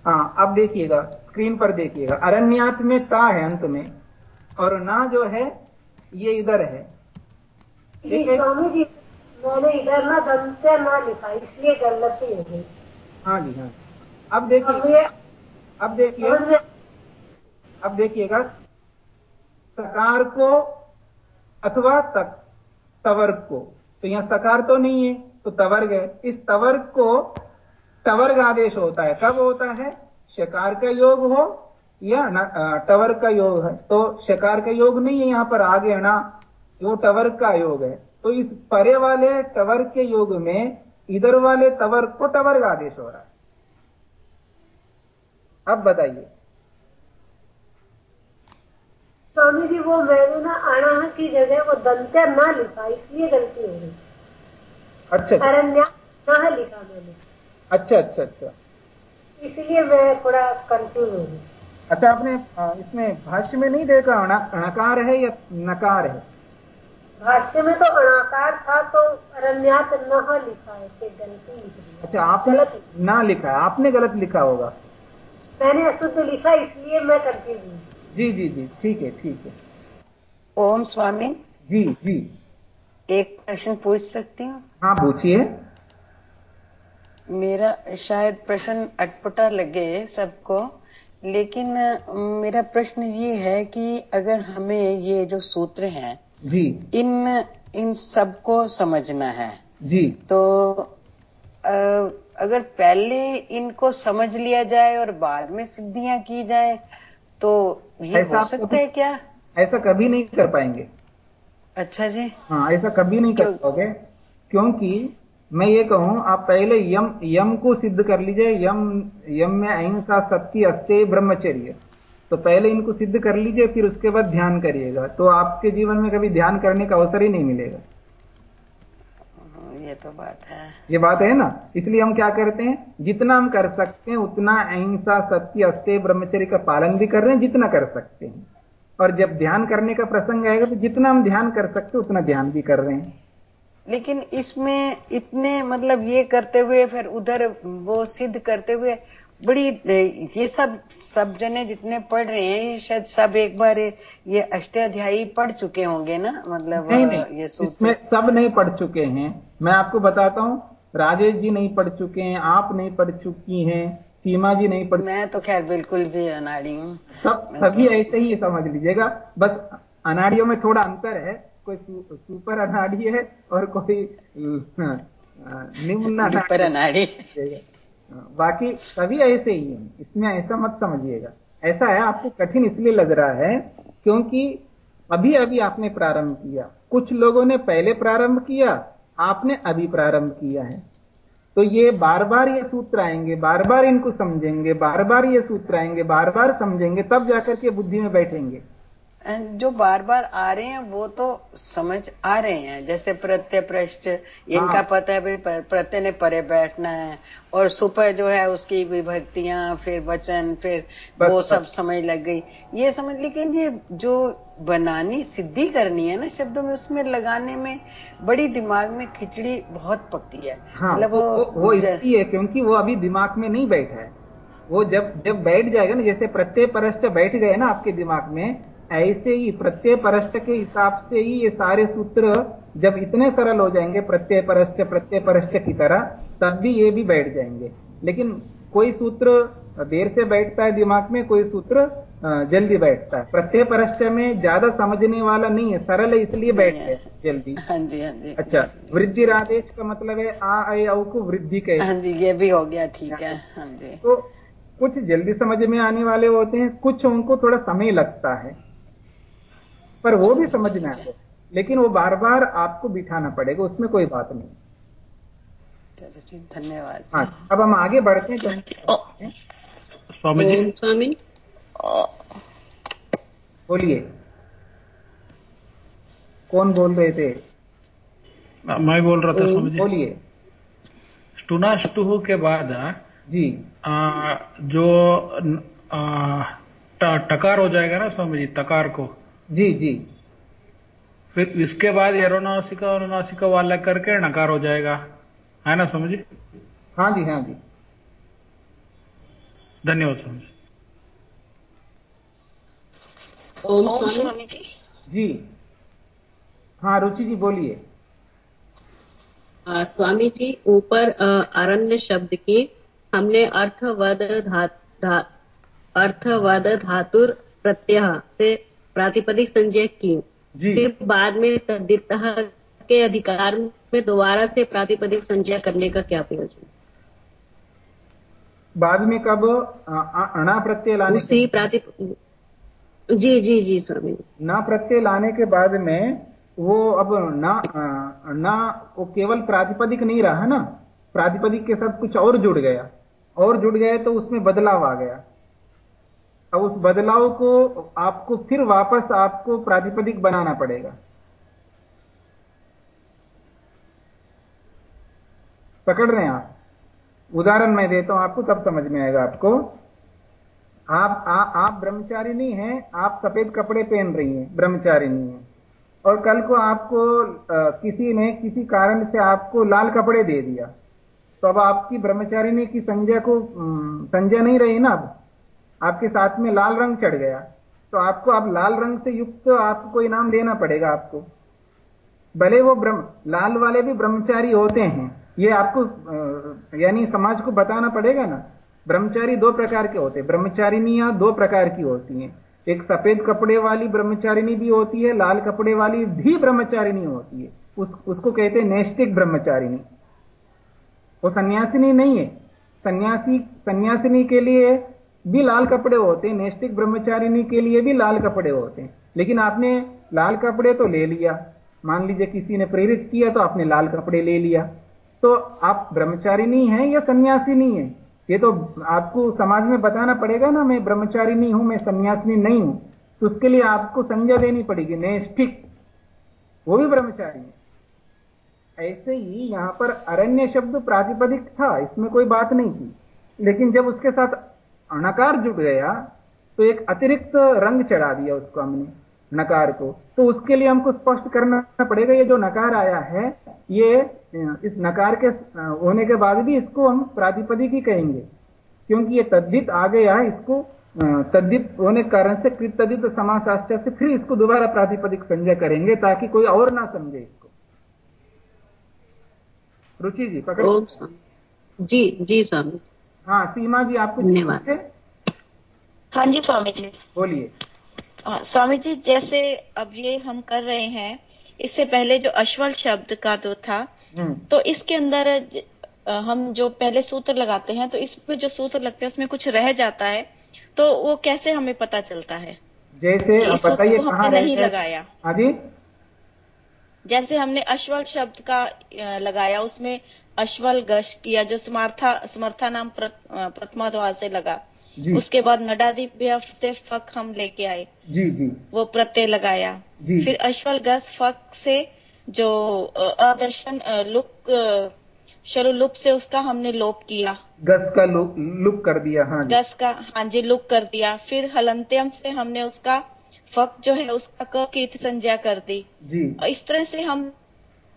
हाँ अब देखिएगा स्क्रीन पर देखिएगा। अरण्यात में ता है अंत में। और ना जो है ये इधर है। ठीक है? स्वामी जी मैंने इधर ना दंत्य ना लिखा इसलिए गलती हो गई हाँ जी हाँ अब अब देखिए अब देखिए अब देखिएगा सकार को अथवा तक तवर्ग को। तो यहाँ सकार तो नहीं है तो तवर्ग है। इस तवर्ग को तवर्ग आदेश होता है। कब होता है? शकार का योग हो या न- टवर्ग का योग है। तो शकार का योग नहीं है यहाँ पर आगे ना वो टवर का योग है। तो इस परे वाले टवर के योग में इधर वाले तवर्ग को टवर का आदेश हो रहा है। अब बताइए। स्वामी जी वो मैंने ना अणह की जगह वो दंत्य ना लिखा इसलिए गलती हो गई। अच्छा। अरण्या न लिखा मैंने। अच्छा अच्छा अच्छा। इसलिए मैं थोड़ा कंफ्यूज हो गई। अच्छा आपने इसमें भाष्य में नहीं देखा अण- अणकार है या नकार है? भाष्य में तो अणाकार था तो अरण्यात न लिखा है गलती निकली अच्छा आपने गलत ना लिखा है आपने गलत लिखा होगा। मैंने अशुद्ध लिखा इसलिए मैं कंफ्यूज हूँ। जी जी जी ठीक है ठीक है। ओम स्वामी। जी जी। एक प्रश्न पूछ सकती हूँ? हाँ पूछिए। मेरा शायद प्रश्न अटपटा लगे सबको। लेकिन मेरा प्रश्न ये है कि अगर हमें ये जो सूत्र हैं जी। इन इन सबको समझना है जी। तो अगर पहले इनको समझ लिया जाए और बाद में सिद्धियाँ की जाए तो ये ऐसा हो सकता है क्या? ऐसा कभी नहीं कर पाएँगे। अच्छा जी। हाँ ऐसा कभी नहीं कर पाओगे क्योंकि मैं ये कहूँ आप पहले यम यम को सिद्ध कर लीजिए। यम यम में अहिंसा सत्य अस्ते ब्रह्मचर्य। तो पहले इनको सिद्ध कर लीजिए फिर उसके बाद ध्यान करिएगा। तो आपके जीवन में कभी ध्यान करने का अवसर ही नहीं मिलेगा। ये तो बात है। ये बात है ना? इसलिए हम क्या करते हैं? जितना हम कर सकते हैं उतना अहिंसा सत्य अस्ते ब्रह्मचर्य का पालन भी कर रहे हैं जितना कर सकते हैं। और जब ध्यान करने का प्रसंग आएगा तो जितना हम ध्यान कर सकते उतना ध्यान भी कर रहे हैं। लेकिन इसमें इतने मतलब ये करते हुए फिर उधर वो सिद्ध करते हुए बड़ी ये सब सब जने जितने पढ़ रहे हैं ये शायद सब एक बार ये- अष्टाध्यायी पढ़ चुके होंगे ना? मतलब नहीं नहीं ये इसमें सब नहीं पढ़ चुके हैं। मैं आपको बताता हूँ राजेश जी नहीं पढ़ चुके हैं आप नहीं पढ़ चुकी हैं सीमा जी नहीं पढ़ मैं तो खैर बिल्कुल भी अनाड़ी हूँ। सब सभी ऐसे ही समझ लीजिएगा। बस अनाड़ियों में थोड़ा अंतर है। कोई सुपर अनाड़ी है और कोई निम्न पर अनाड़ी अनाड़ी। बाकी सभी ऐसे ही हैं इसमें ऐसा मत समझिएगा। ऐसा है आपको कठिन इसलिए लग रहा है क्योंकि अभी अभी आपने प्रारंभ किया। कुछ लोगों ने पहले प्रारंभ किया आपने अभी प्रारंभ किया है। तो ये बार बार ये सूत्र आएँगे बार बार इनको समझेंगे बार बार ये सूत्र आएँगे बार बार समझेंगे तब जाकर के बुद्धि में बैठेंगे। जो बार बार आ रहे हैं वो तो समझ आ रहे हैं जैसे प्रत्यय पृष्ठ इनका हाँ। पता है प्रत्यय ने परे बैठना है और सुपर जो है उसकी विभक्तियाँ फिर वचन फिर बस, वो बस। सब समझ लग गई ये समझ लेकिन ये जो बनानी सिद्धि करनी है ना शब्दों में उसमें लगाने में बड़ी दिमाग में खिचड़ी बहुत पकती है हाँ मतलब वो, वो, वो इसलिए क्योंकि वो अभी दिमाग में नहीं बैठा है वो जब जब बैठ जाएगा ना जैसे प्रत्यय परश्च बैठ गए ना आपके दिमाग में ऐसे ही प्रत्यय परश्च के हिसाब से ही ये सारे सूत्र जब इतने सरल हो जाएँगे प्रत्यय परश्च प्रत्यय परश्च की तरह तब भी ये भी बैठ जाएँगे। लेकिन कोई सूत्र देर से बैठता है दिमाग में कोई सूत्र जल्दी बैठता है। प्रत्यय परश्च में ज़्यादा समझने वाला नहीं है सरल है इसलिए बैठ गए है। जल्दी। हाँ जी हाँ जी। अच्छा वृद्धि राधेश का मतलब है आ ऐ औ को वृद्धि कहे। हाँ जी ये भी हो गया ठीक है। हाँ जी। तो कुछ जल्दी समझ में आने वाले होते हैं कुछ उनको थोड़ा समय लगता है। पर वो भी समझ में हैं लेकिन वो बार बार आपको बिठाना पड़ेगा उसमें कोई बात नहीं। चलो ठीक धन्यवाद। हाँ अब हम आगे बढ़ते हैं तो स्वामी जी। स्वामी। बोलिए। कौन बोल रहे थे? मैं बोल रहा था स्वामी जी। बोलिए। स्टुना स्टुह के बाद जी। आ, जो आ, ट- टकार हो जाएगा ना स्वामी जी तकार को। जी जी। फिर इसके बाद एरोनासिका अनुनासिका वाला करके नकार हो जाएगा। है ना स्वामी जी? हाँ जी हाँ जी। धन्यवाद स्वामी जी। जी। हाँ रुचि जी बोलिए। स्वामी जी ऊपर अरण्य शब्द की हमने अर्थवद धा, धा, अर्थवद धातुर प्रत्यय से प्रातिपदिक संजय की। फिर बाद में तद्दित के अधिकार में दोबारा से प्रातिपदिक संजय करने का क्या प्रयोजन? बाद में कब अणा प्रत्यय लाने उसी प्राति जी जी जी स्वामी। ना प्रत्यय लाने के बाद में वो अब ना ना वो केवल प्रातिपदिक नहीं रहा ना प्रातिपदिक के साथ कुछ और जुड़ गया। और जुड़ गया तो उसमें बदलाव आ गया। अब उस बदलाव को आपको फिर वापस आपको प्रातिपदिक बनाना पड़ेगा। पकड़ रहे हैं आप? उदाहरण मैं देता हूँ आपको तब समझ में आएगा आपको। आप आ, आप ब्रह्मचारिणी हैं आप सफ़ेद कपड़े पहन रही हैं ब्रह्मचारिणी हैं। और कल को आपको अ, किसी ने किसी कारण से आपको लाल कपड़े दे दिया। तो अब आपकी ब्रह्मचारिणी की संज्ञा को संज्ञा नहीं रही ना अब? आपके साथ में लाल रंग चढ़ गया तो आपको अब लाल रंग से युक्त आपको कोई नाम लेना पड़ेगा आपको। भले वो ब्रह्म, लाल वाले भी ब्रह्मचारी होते हैं, ये आपको यानी समाज को बताना पड़ेगा ना। ब्रह्मचारी दो प्रकार के होते हैं, ब्रह्मचारिणियाँ दो प्रकार की होती हैं। एक सफ़ेद कपड़े वाली ब्रह्मचारिणी भी होती है, लाल कपड़े वाली भी ब्रह्मचारिणी होती है। उस, उसको कहते हैं नैष्टिक ब्रह्मचारिणी। वो सन्यासिनी नहीं है। सन्यासी, सन्यासिनी के लिए भी लाल कपड़े होते हैं नैष्टिक ब्रह्मचारिणी के लिए भी लाल कपड़े होते हैं। लेकिन आपने लाल कपड़े तो ले लिया। मान लीजिए किसी ने प्रेरित किया तो आपने लाल कपड़े ले लिया। तो आप ब्रह्मचारिणी हैं या सन्यासिनी हैं? ये तो आपको समाज में बताना पड़ेगा ना, मैं ब्रह्मचारिणी हूँ, मैं सन्यासिनी नहीं हूँ। तो उसके लिए आपको संज्ञा देनी पड़ेगी, नैष्ठिक। वो भी ब्रह्मचारी है। ऐसे ही यहाँ पर अरण्य शब्द प्रातिपदिक था, इसमें कोई बात नहीं थी। लेकिन जब उसके साथ अणकार जुड़ गया तो एक अतिरिक्त रंग चढ़ा दिया उसको हमने, नकार को। तो उसके लिए हमको स्पष्ट करना पड़ेगा, ये जो नकार आया है, ये इस नकार के होने के बाद भी इसको हम प्रातिपदिक ही कहेंगे, क्योंकि ये तद्दित आ गया है, इसको तद्दित होने के कारण से कृतदित समासाष्ट से फिर इसको दोबारा प्रातिपदिक संजय करेंगे, ताकि कोई और ना समझे इसको। रुचि जी पकड़ जी जी स्वामी। हाँ सीमा जी आपको धन्यवाद। हाँ जी स्वामी जी। बोलिए। हाँ, स्वामी जी जैसे अब ये हम कर रहे हैं इससे पहले जो अश्वल शब्द का जो था हम्म। तो इसके अंदर हम जो पहले सूत्र लगाते हैं तो इसमें जो सूत्र लगते हैं उसमें कुछ रह जाता है तो वो कैसे हमें पता चलता है? जैसे बताइए कहाँ हमने नहीं लगाया। हाँ जी। जैसे हमने अश्वल शब्द का लगाया उसमें अश्वल गश किया जो समर्था समर्था नाम प्र, अ, प्रथमाद्वार से लगा। उसके बाद नडादिव्य से फक हम लेके आए। जी जी। वो प्रत्यय लगाया। जी। फिर अश्वल गस फक से जो अदर्शन लुक शरु लुप से उसका हमने लोप किया। गस का लुक लुक कर दिया हाँ जी। गस का हाँ जी लुक कर दिया। फिर हलंत्यम से हमने उसका फक जो है उसका क की संज्ञा कर दी। जी। इस तरह से हम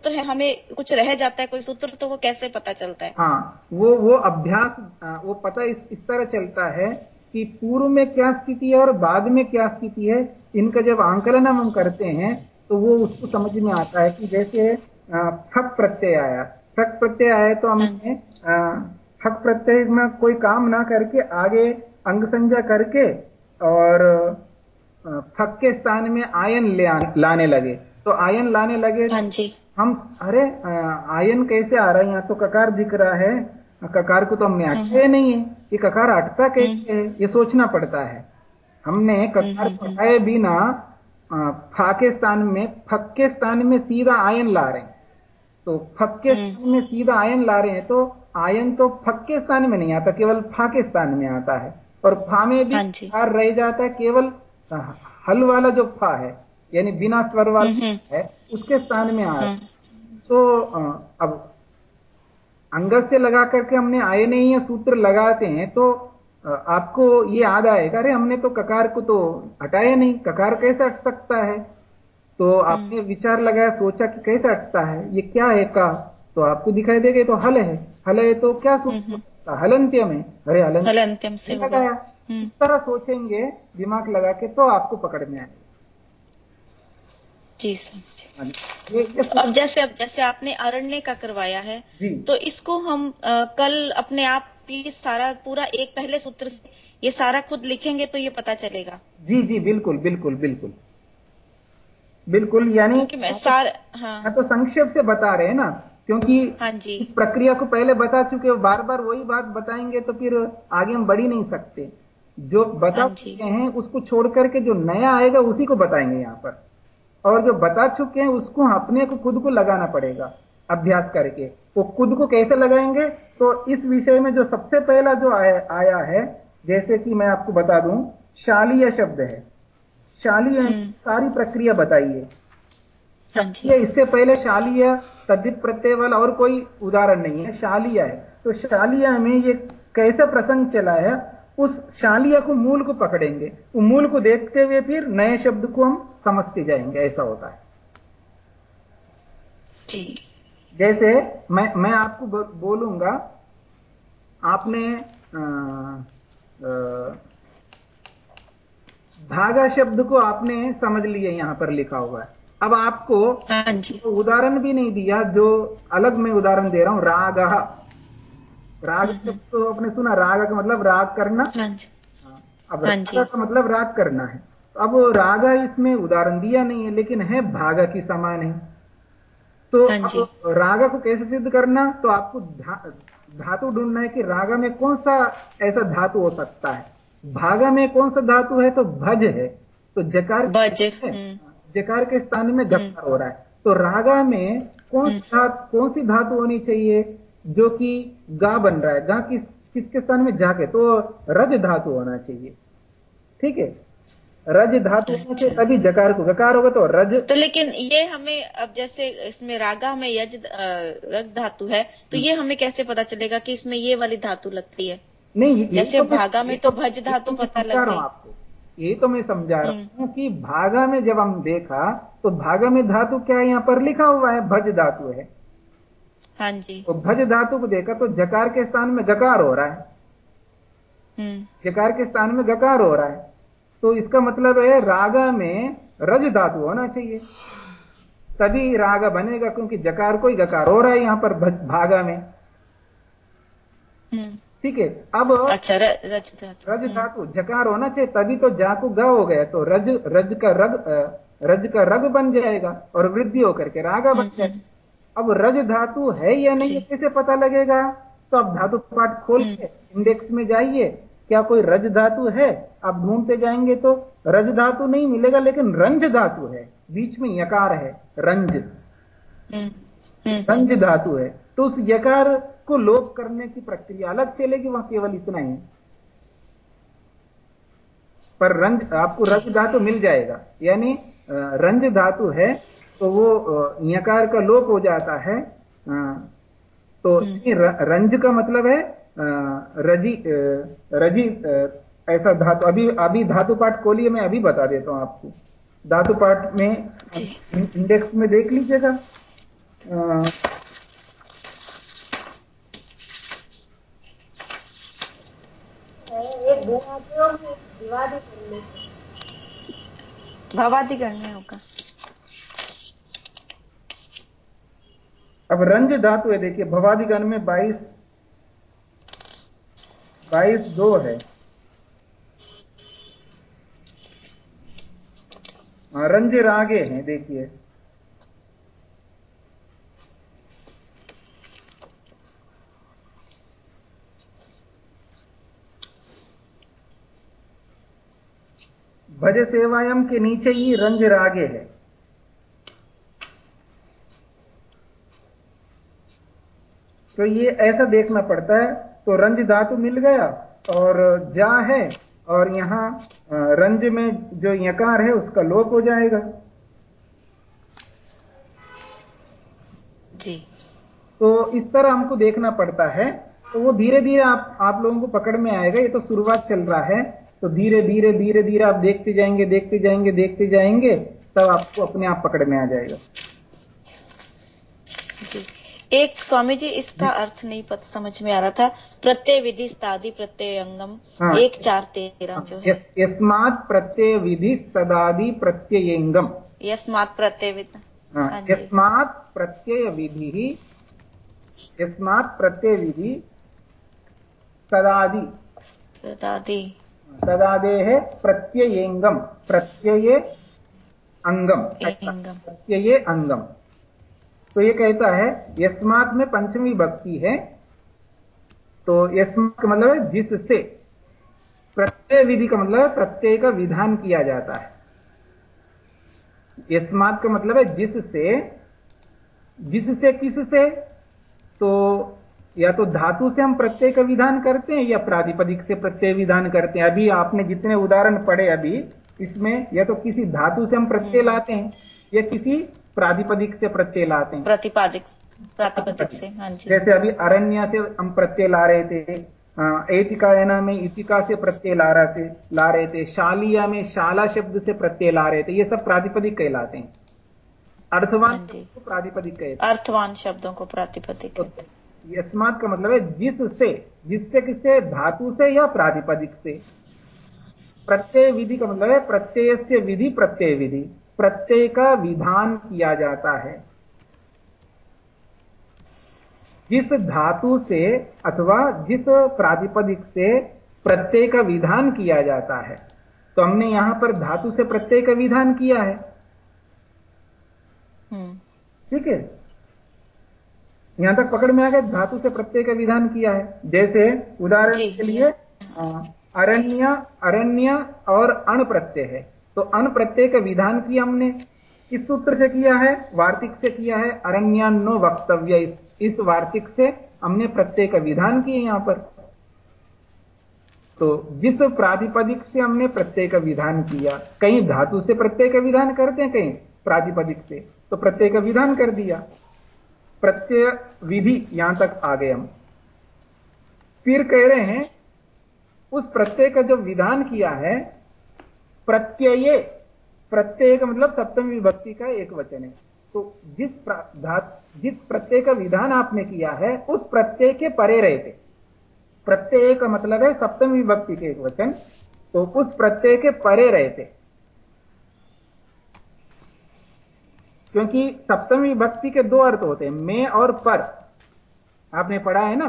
तो है हमें कुछ रह जाता है कोई सूत्र तो वो कैसे पता चलता है? हाँ वो वो अभ्यास वो पता इस इस तरह चलता है कि पूर्व में क्या स्थिति है और बाद में क्या स्थिति है इनका जब आंकलन हम करते हैं तो वो उसको समझ में आता है कि जैसे फक प्रत्यय आया। फक प्रत्यय आया तो हमने आ, फक प्रत्यय में कोई काम ना करके आगे अंग संज्ञा करके और फक के स्थान में आयन ले लाने लगे। तो आयन लाने लगे हाँ हम अरे आयन कैसे आ रहा है? यहाँ तो ककार दिख रहा है। ककार को तो हमने हटाया नहीं है। ये ककार हटता कैसे है? ये सोचना पड़ता है। हमने ककार हटाए बिना स्थान में स्थान में सीधा आयन ला रहे हैं। तो फक स्थान में सीधा आयन ला रहे हैं तो आयन तो फक स्थान में नहीं आता केवल स्थान में आता है। और फा में भी हाँ रह जाता है केवल हल वाला जो फा है यानी बिना स्वर वाला हम्म, है उसके स्थान में आ रहा हाँ तो अब अंगस से लगा करके हमने आए नहीं है सूत्र लगाते हैं तो आपको ये याद आएगा अरे हमने तो ककार को तो हटाया नहीं ककार कैसे हट सकता है? तो आपने विचार लगाया सोचा कि कैसे हटता है? ये क्या है का? तो आपको दिखाई देगा तो हल है। हल है तो क्या सूत्र? हलंत्यम है। अरे हलंत्यम से लगाया। इस तरह सोचेंगे दिमाग लगा के तो आपको पकड़ में आएगा। जी समझे। हाँ। ये ये अब जैसे अब जैसे आपने अरण्य का करवाया है तो इसको हम अ, कल अपने आप ही सारा पूरा एक पहले सूत्र से ये सारा खुद लिखेंगे तो ये पता चलेगा। जी जी बिल्कुल बिल्कुल बिल्कुल। बिल्कुल यानी सार हाँ। तो संक्षेप से बता रहे हैं ना क्योंकि हाँ जी। इस प्रक्रिया को पहले बता चुके हो बार बार वही बात बताएँगे तो फिर आगे हम बढ़ ही नहीं सकते। जो बता हाँ चुके हैं उसको छोड़ करके जो नया आएगा उसी को बताएँगे यहाँ पर। और जो बता चुके हैं उसको अपने को खुद को लगाना पड़ेगा अभ्यास करके। वो खुद को कैसे लगाएँगे? तो इस विषय में जो सबसे पहला जो आया, आया है जैसे कि मैं आपको बता दूँ शालीय शब्द है। शालीय हम्म। सारी प्रक्रिया बताइए। हाँ ये इससे पहले शालीय तद्धित प्रत्यय वाला और कोई उदाहरण नहीं है शालीय है। तो शालीय में ये कैसे प्रसंग चला है? उस शालिया को मूल को पकड़ेंगे। वो मूल को देखते हुए फिर नए शब्द को हम समझते जाएँगे ऐसा होता है। जी। जैसे मैं मैं आपको बोलूँगा आपने अ, अ, धागा शब्द को आपने समझ लिया यहाँ पर लिखा हुआ है। अब आपको हाँ तो उदाहरण भी नहीं दिया जो अलग मैं उदाहरण दे रहा हूँ राग। राग शब्द तो आपने सुना राग का मतलब राग करना। हाँ अब हाँ जी। का मतलब राग करना है। तो अब रागा इसमें उदाहरण दिया नहीं है लेकिन है भागा की समान है तो हाँ रागा को कैसे सिद्ध करना? तो आपको धा, धातु ढूंढना है कि रागा में कौन सा ऐसा धातु हो सकता है। भागा में कौन सा धातु है? तो भज है। तो जकार है, हम्म, जकार के स्थान में गकार हो रहा है। तो रागा में कौन सी कौन सी धातु होनी चाहिए? जो कि गा बन रहा है गा किस किसके स्थान में? जाके। तो रज धातु होना चाहिए। ठीक है? रज धातु होना चाहिए तभी जकार को गकार होगा तो रज तो लेकिन ये हमें अब जैसे इसमें रागा में यज रग धातु है तो ये हमें कैसे पता चलेगा कि इसमें ये वाली धातु लगती है? नहीं जैसे तो भागा में तो भज धातु तो पता समझा लग रहा आपको। ये तो मैं समझा रहा हूँ कि भागा में जब हम देखा तो भागा में धातु क्या है यहाँ पर लिखा हुआ है? भज धातु है। हाँ जी। तो भज धातु को देखा तो जकार के स्थान में गकार हो रहा है। हम्म। जकार के स्थान में गकार हो रहा है। तो इसका मतलब है रागा में रज धातु होना चाहिए। तभी रागा बनेगा क्योंकि जकार को ही गकार हो रहा है यहाँ पर भागा में। हम्म। ठीक है अब अच्छा र, रज धातु। रज धातु जकार होना चाहिए तभी तो जाकू ग हो गया तो रज रज का रग रज का रग बन जाएगा और वृद्धि होकर के रागा बन जाएगा। अब रज धातु है या नहीं कैसे पता लगेगा? तो आप धातु पाठ खोल के इंडेक्स में जाइए। क्या कोई रज धातु है? आप ढूंढते जाएँगे तो रज धातु नहीं मिलेगा लेकिन रंज धातु है। बीच में यकार है रंज। हम्म, हम्म, रंज धातु है। तो उस यकार को लोप करने की प्रक्रिया अलग चलेगी वहाँ केवल इतना ही। पर रंज आपको रज धातु मिल जाएगा। यानी रंज धातु है तो वो यकार का लोप हो जाता है तो रंज का मतलब है रज़ी रज़ी ऐसा धातु अभी अभी धातु पाठ खोलिए मैं अभी बता देता हूँ आपको। धातु पाठ में इंडेक्स में देख लीजिएगा। अ, करने होगा। अब रंज धातु है देखिए भवादिगण में 22 22 दो है। हाँ, रंज रागे हैं देखिए। भज सेवायम के नीचे ही रंज रागे है। तो ये ऐसा देखना पड़ता है। तो रंज धातु मिल गया और जा है और यहाँ रंज में जो यकार है उसका लोप हो जाएगा। जी। तो इस तरह हमको देखना पड़ता है। तो वो धीरे धीरे आप आप लोगों को पकड़ में आएगा। ये तो शुरुआत चल रहा है। तो धीरे धीरे धीरे धीरे आप देखते जाएँगे देखते जाएँगे देखते जाएँगे तब आपको अपने आप पकड़ में आ जाएगा। जी। एक स्वामी जी इसका अर्थ नहीं पता समझ में आ रहा था। प्रत्यय विधि स्तादि प्रत्यय अंगम। हाँ। एक चार तेरह जो है। यस्मात् प्रत्यय विधि तदादि प्रत्ययंगम यस्मात् प्रत्यय विधि। हाँ, हाँ यस्मात् प्रत्यय विधि यस्मात् प्रत्यय विधि तदादि दादी तदादे है प्रत्ययंगम प्रत्यय अंगम। एंगम। प्रत्यय अंगम। तो ये कहता है, यस्मात् में पंचमी भक्ति है। तो यस्मात् का मतलब जिससे प्रत्यय विधि का मतलब प्रत्यय का विधान किया जाता है। यस्मात् का मतलब है जिससे जिससे किससे? तो या तो धातु से हम प्रत्यय का विधान करते हैं या प्रातिपदिक से प्रत्यय विधान करते हैं। अभी आपने जितने उदाहरण पढ़े अभी, इसमें या तो किसी धातु से हम प्रत्यय लाते हैं या किसी प्रातिपदिक से प्रत्यय लाते हैं। प्रतिपादिक प्रातिपदिक से हाँ जी। जैसे अभी अरण्य से हम प्रत्यय ला रहे थे एतिकायना में इतिका से प्रत्यय ला रहे थे ला रहे थे शालिया में शाला शब्द से प्रत्यय ला रहे थे ये सब प्रातिपदिक कहलाते हैं। अर्थवान हाँ को प्रातिपदिक कहते अर्थवान शब्दों को प्रातिपदिक तो। यस्मात का मतलब है जिससे जिससे किससे? धातु से या प्रातिपदिक से? प्रत्यय विधि का मतलब है प्रत्यय से विधि प्रत्यय विधि। प्रत्यय का विधान किया जाता है। जिस धातु से अथवा जिस प्रातिपदिक से प्रत्यय का विधान किया जाता है तो हमने यहाँ पर धातु से प्रत्यय का विधान किया है। हम्म। ठीक है? यहाँ तक पकड़ में आ गया धातु से प्रत्यय का विधान किया है। जैसे उदाहरण के लिए अरण्य अरण्य और अण प्रत्यय है। तो अण प्रत्यय का विधान किया हमने किस सूत्र से किया है वार्तिक से किया है अरण्यान्नो वक्तव्य इस, इस वार्तिक से हमने प्रत्यय का विधान किए यहाँ पर। तो जिस प्रातिपदिक से हमने प्रत्यय का विधान किया। कहीं धातु से प्रत्यय का विधान करते हैं कहीं प्रातिपदिक से। तो प्रत्यय का विधान कर दिया। प्रत्यय विधि यहाँ तक आ गए हम। फिर कह रहे हैं उस प्रत्यय का जो विधान किया है प्रत्यय प्रत्यय का मतलब सप्तम विभक्ति का एक वचन है। तो जिस जिस प्रत्यय का विधान आपने किया है उस प्रत्यय के परे रहते। प्रत्यय का मतलब है सप्तम विभक्ति के एक वचन तो उस प्रत्यय के परे रहते। क्योंकि सप्तमी विभक्ति के दो अर्थ होते हैं में और पर। आपने पढ़ा है ना?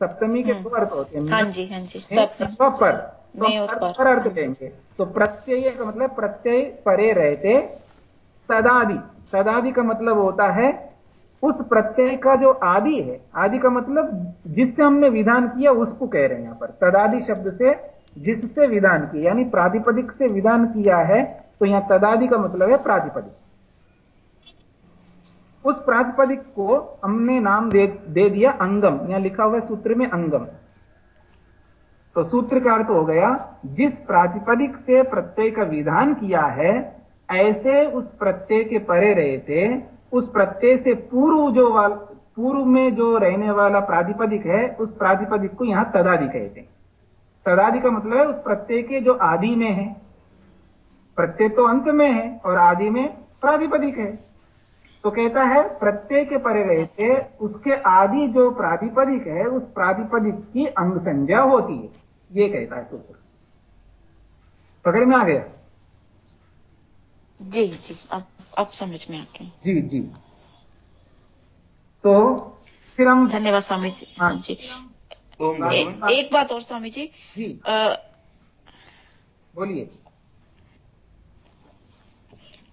सप्तमी के दो अर्थ होते हैं हाँ जी हाँ जी में सब अथवा पर। में पर, अर्थ। देंगे। तो प्रत्यय का मतलब प्रत्यय परे रहते तदादि तदादि का मतलब होता है उस प्रत्यय का जो आदि है आदि का मतलब जिससे हमने विधान किया उसको कह रहे हैं यहाँ पर। तदादि शब्द से जिससे विधान किया यानी प्रातिपदिक से विधान किया है तो यहाँ तदादि का मतलब है प्रातिपदिक। उस प्रातिपदिक को हमने नाम दे, दे दिया अंगम। यहाँ लिखा हुआ है सूत्र में अंगम। तो सूत्र का अर्थ हो गया, जिस प्रातिपदिक से प्रत्यय का विधान किया है, ऐसे उस प्रत्यय के परे रहे थे उस प्रत्यय से पूर्व जो पूर्व में जो रहने वाला प्रातिपदिक है, उस प्रातिपदिक को यहाँ तदादि कहते हैं। तदादि का मतलब है उस प्रत्यय के जो आदि में है। प्रत्यय तो अंत में है और आदि में प्रातिपदिक है। तो कहता है, प्रत्यय के परे रहते, उसके आदि जो प्रातिपदिक है, उस प्रातिपदिक की अंग संज्ञा होती है। ये कहता है सूत्र। पकड़ में आ गया? जी जी अब अब समझ में आ गया। जी जी। तो फिर हम धन्यवाद स्वामी जी। हाँ। जी। ए, एक बात और स्वामी जी। जी। बोलिए।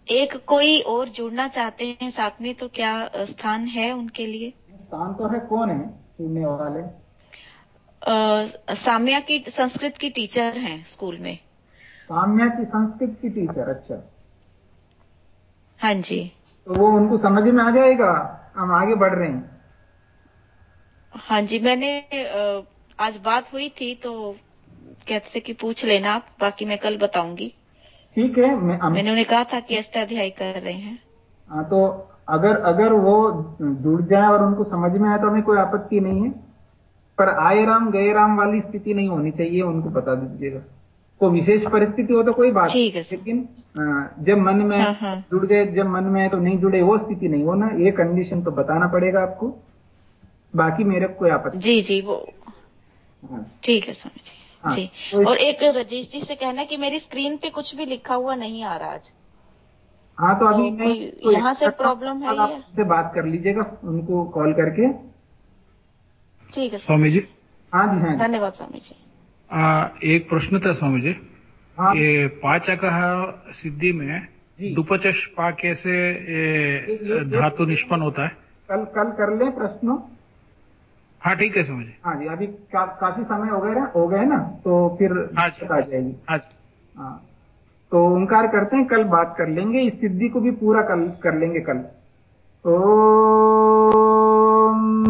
एक कोई और जुड़ना चाहते हैं साथ में तो क्या स्थान है उनके लिए? स्थान तो है कौन है? सुनने वाले। साम्या की संस्कृत की टीचर हैं स्कूल में। साम्या की संस्कृत की टीचर अच्छा। हाँ जी। तो वो उनको समझ में आ जाएगा? हम आगे बढ़ रहे हैं। हाँ जी मैंने आज बात हुई थी तो कहते थे कि पूछ लेना आप बाकी मैं कल बताऊँगी। ठीक है मैं हम, मैंने उन्हें कहा था कि अष्टाध्यायी कर रहे हैं। हाँ, तो अगर अगर वो जुड़ जाए और उनको समझ में आए तो हमें कोई आपत्ति नहीं है। पर आए राम गए राम वाली स्थिति नहीं होनी चाहिए उनको बता दीजिएगा। कोई विशेष परिस्थिति हो तो कोई बात ठीक है लेकिन जब मन में हाँ, हाँ। जुड़ गए जब मन में है तो नहीं जुड़े वो स्थिति नहीं होना ये कंडीशन तो बताना पड़ेगा आपको। बाकी मेरे कोई आपत्ति जी जी वो हाँ, ठीक है स्वामी जी। हाँ, जी। तो और एक रजेश जी से कहना कि मेरी स्क्रीन पे कुछ भी लिखा हुआ नहीं आ रहा आज। हाँ तो अभी तो कोई यहाँ से प्रॉब्लम है आप? उनसे बात कर लीजिएगा उनको कॉल करके। ठीक है स्वामी जी हाँ जी. हाँ धन्यवाद स्वामी जी आ, एक प्रश्न था स्वामी जी हाँ. ये पाचक सिद्धि में जी। पा कैसे धातु निष्पन्न होता है। कल कल कर ले प्रश्न। हाँ ठीक है स्वामी जी हाँ जी अभी का, काफ़ी समय हो गए हो गए ना? तो फिर हाँ जी दिक्कत आ जाएगी। हाँ जी। हाँ। तो ओंकार करते हैं कल बात कर लेंगे इस सिद्धि को भी पूरा कल कर लेंगे कल। ओम